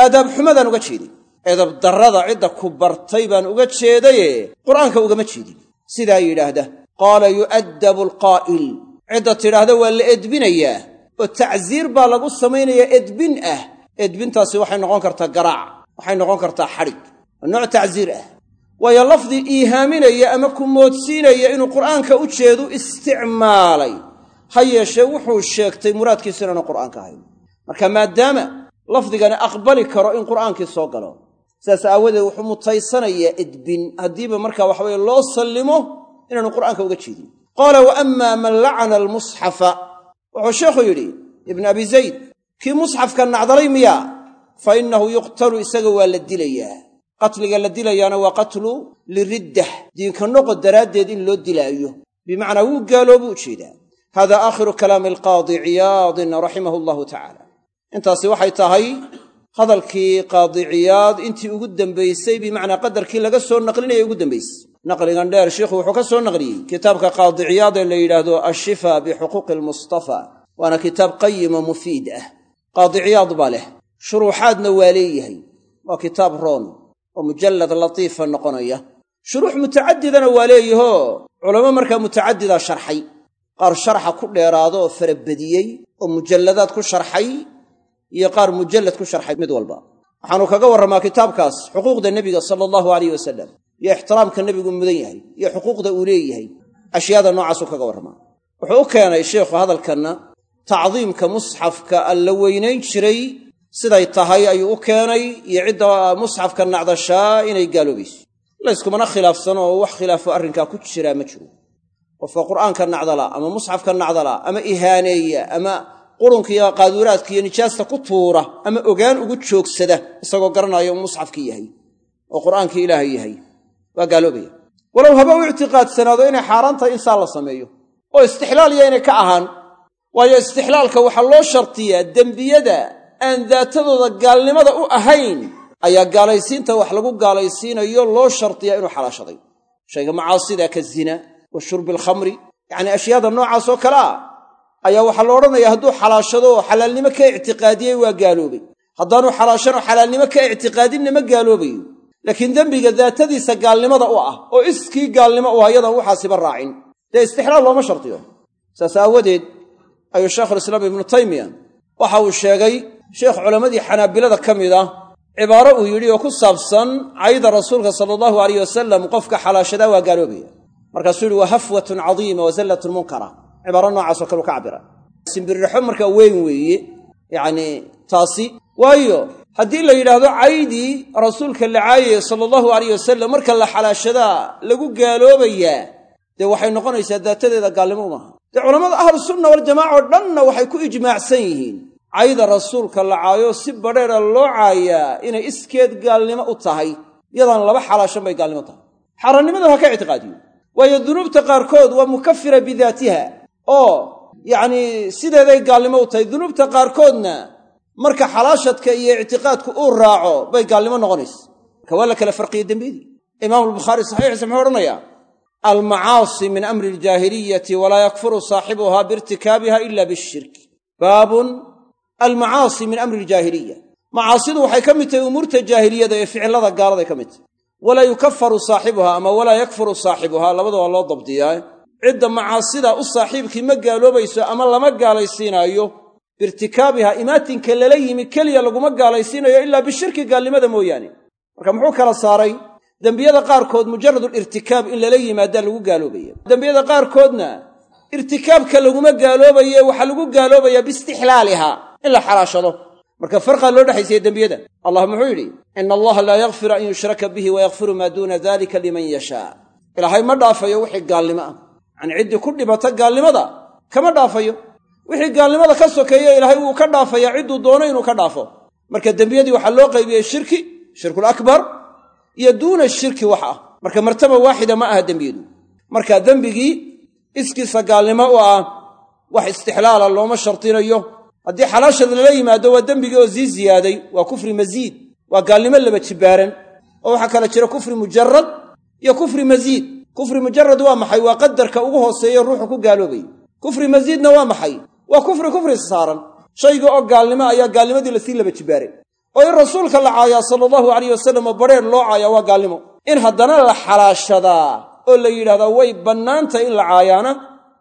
Aadaab xumadaan uga jeedin edab darrada cidda ku bartay baan uga jeedaye qur'aanka ugama jeedin. Sidaa yidhaahda qaala yu'addabu alqaa'il cidda tidhaahda waa la edbinayaa oo tacsiir baa lagu samaynayaa edbin ah. Edbintaasi waxay noqon kartaa garaac waxay noqon kartaa xadhig oo nooc tacsiir ah waayo lafdi iihaaminaya ama ku moodsiinaya inuu qur'aanka u jeedu isticmaalay. Ha yeeshee wuxuu sheegtay muraadkiisu inaanu qur'aanka ahayn marka maadaama lafdigani aqbali karo in qur'aankii soo galo sidaas aawadeed wuxuu mutaysanayaa edbin haddiiba marka waxaweye loo sallimo inaanu qur'aanka uga jeedin. Qaala wa ammaa man lacana almusxafa. Wuxuu sheekhu yidhi ibnu abi zayd kii musxafka nacdalay miyaa? Fa innahu yuqtalu isaga waa la dilayaa qatliga la dilayaana waa qatlu liriddah diinka noqod daraaddeed in loo dilaayo. Bimacnaa wuu gaaloobuu u jeedaa hada aakhiru kalaami alqaadi ciyaadin raximahu allahu tacaala. Intaasi waxay tahay hadalkii qaadi ciyaad intii ugu dambaysay bimacnaa qadarkii laga soo naqlinaya ugu dambaysay. Naqligan dheer sheikhu wuxuu ka soo naqliyey kitaabka qaadi ciyaad ee la yidhaahdo ashifa bixuquuqi almustafa waana kitaab qayimo mufiid ah. Qaadi ciyaad baa leh shuruuxaadna waa leeyahay waa kitaab roon oo mujallad latiifa noqonaya. Shuruux mutacadidana waa leeyahoo culamo markaa mutacadida sharxay. Qaar sharxa ku dheeraado oo farabadiyey oo mujalladaad ku sharxay iyo qaar mujallad ku sharxay mid walba. Waxaanu kaga warramaa kitaabkaas xuquuqda nebiga sala allahu alayh wasalam iyo ixtiraamka nebigu mudan yahay iyo xuquuqda uu leeyahay. Ashyaada noocaasuu kaga warramaa. Wuxuu u keenay sheikhu hadalkanna tacdiimka musxafka alla weynayn jiray siday tahay ayuu u keenay iyo cidda musxafka nacdashaa inay gaaloobayso. Layskumana khilaafsano oo wax khilaafo arrinkaa ku jiraa ma jiro. Qofka qur'aanka nacdala ama musxafka nacdala ama ihaaneeya ama qurunka iyo qaaduuraadka iyo nijaasta ku tuura ama ogaan ugu joogsada isagoo garanaya uu musxafkii yahay oo qur'aankii ilaahay yahay waa gaaloobaya. Walow haba u ictiqaadsanaado inay xaaraan tahay in saa la sameeyo oo istixlaal iyo inay ka ahaan waayo istixlaalka waxaa loo shartiyaa dembiyada aan daatadooda gaalnimada u ahayn ayaa gaalaysiinta wax lagu gaalaysiinayo loo shartiyaa inuu xalaashaday. Shayga macaasida ka zina wa shurbi alkhamri yacnii ashyaada noocaasoo kale ah ayaa waxaa la odhanayaa hadduu xalaashado oo xalaalnimo ka ictiqaadiyey waa gaaloobay. Haddaanu xalaashanoo xalaalnimo ka ictiqaadinna ma gaaloobayo. Laakiin dembiga daatadiisa gaalnimada u ah oo iskii gaalnimo u ah yadaan waxaasiba raacin. Dee istixlaal looma shartiyo. Saas aawadeed ayuu shaykhulislaam ibnu taymiya waxa uu sheegay sheekh culammadii xanaabilada ka mid ah cibaaro uu yidhi oo ku saabsan cayda rasuulka sala allahu alayh wasalam qofka xalaashadaa waa gaaloobaya markaasuu yidhi wa hafwatun cadiima wa zallatun munkara. Cibaaro noocaasoo kaleu ka cabira simbirraxo markaa weyn weeye yacnii taasi. Waayo haddii la yidhaahdo caydii rasuulka la caayaya sala allahu alayh wasalam marka la xalaashadaa lagu gaaloobayaa dee waxay noqonaysaa daatadeeda gaalnimo maaha. Dee culammada ahlusunna waljamaaca oo dhanna waxay ku ijmaacsan yihiin cayda rasuulka la caayo si badheera loo caayaa inay iskeed gaalnimo u tahay yadaan laba xalaashan bay gaalnimo tahay. Xaaraannimadu ha ka ictiqaadiyo. Waayo dunuubta qaarkood waa mukafira bidaatiha oo yacnii sideeday gaalnimo u tahay. Dunuubta qaarkoodna marka xalaashadka iyo ictiqaadku uu raaco bay gaalnimo noqonaysa. Marka waa la kala farqiyey dembiyadii imaamu albukhaari saxiixiisa muxuu odhanayaa almacaasi min amri aljaahiliyati walaa yakfuru saaxibuha biirtikaabiha ila bishirk baabun almacaasi min amri aljaahiliya macaasidu waxay ka mid tahay umuurta jaahiliyada ee ficilada gaaladay ka mid tahay. Walaa yukafaru saaxibuha ama walaa yakfuru saaxibuhaa labada waa loo dabdiyaa. Cidda macaasida u saaxiibkii ma gaaloobayso ama lama gaalaysiinaayo biirtikaabiha imaatinka lala yimi keliya laguma gaalaysiinayo ilaa bishirki gaalnimada mooyaane. Marka muxuu kala saaray? Dembiyada qaarkood mujaradulirtikaab in lala yimaadaa lagu gaaloobaya dembiyada qaarkoodna irtikaabka laguma gaaloobaye waxaa lagu gaaloobayaa biistixlaaliha in la xalaashado. Marka farqaa loo dhexaysaya dembiyada allah muxuu yidhi ina allaha laa yakfiru an yushraka bihi wayakfiru maa duuna dalika liman yashaa. Ilaahay ma dhaafayo wixii gaalnimo ah. Yacanii ciddii ku dhibata gaalnimada kama dhaafayo. Wixii gaalnimada ka sokeeya ilaahay wuu ka dhaafayaa cidduu doono inuu ka dhaafo. Marka dembiyadii waxaa loo qaybiyey shirki shirkul akbar iyo duuna shirki wax ah. Marka martaba waaxida ma aha dembiyadu. Marka dembigii iskiisa gaalnimo u ah wax istixlaala looma shardinayo haddii xalaashad lala yimaado waa dembigii oo sii ziyaaday waa kufri masiid waa gaalnimo laba jibbaaran oo waxaa kala jira kufri mujarad iyo kufri masiid kufri mujarad waa maxay? Waa qadarka ugu hooseeya ruuxu ku gaaloobay. Kufri masiidna waa maxay? Waa kufri kufri saaran. Shayga oo gaalnimo ayaa gaalnimadii la sii laba jibbaaray. Oo in rasuulka la caayaa sala allahu alayh wasalam oo badheer loo caayaa waa gaalnimo. In haddana la xalaashadaa oo la yidhahdaa way bannaantay in la caayaana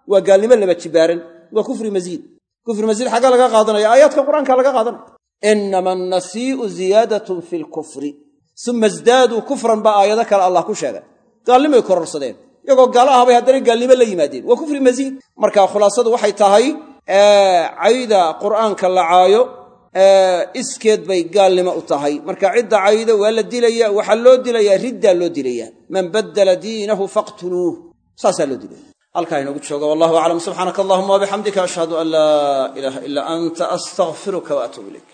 waa gaalnimo laba jibbaaran waa kufri masiid kufri masiid xaggaa laga qaadanaya aayaadka qur'aanka laga qaadanaya inama annasii'u ziyaadatun fi lkufri suma isdaaduu kufran baa aayado kale allah ku sheegay. Gaalnimoy kororsadeen. Iyagoo gaalo ahbay haddana gaalnimo la yimaadeen. Waa kufri masiid marka khulaasadu waxay tahay cayda qur'aanka la caayo iskeed bay gaalnimo u tahay. Marka cidda cayda waa la dilaya waxaa loo dilayaa riddaa loo dilaya. Man baddala diinahu faqtuluuh. Saasaa loo dilaya halkaa inoogu jooga wallahu aclam subxaanaka allahuma wabixamdika ashhadu an laa ilaaha ilaa anta astaqfiruka wa atuub ilayk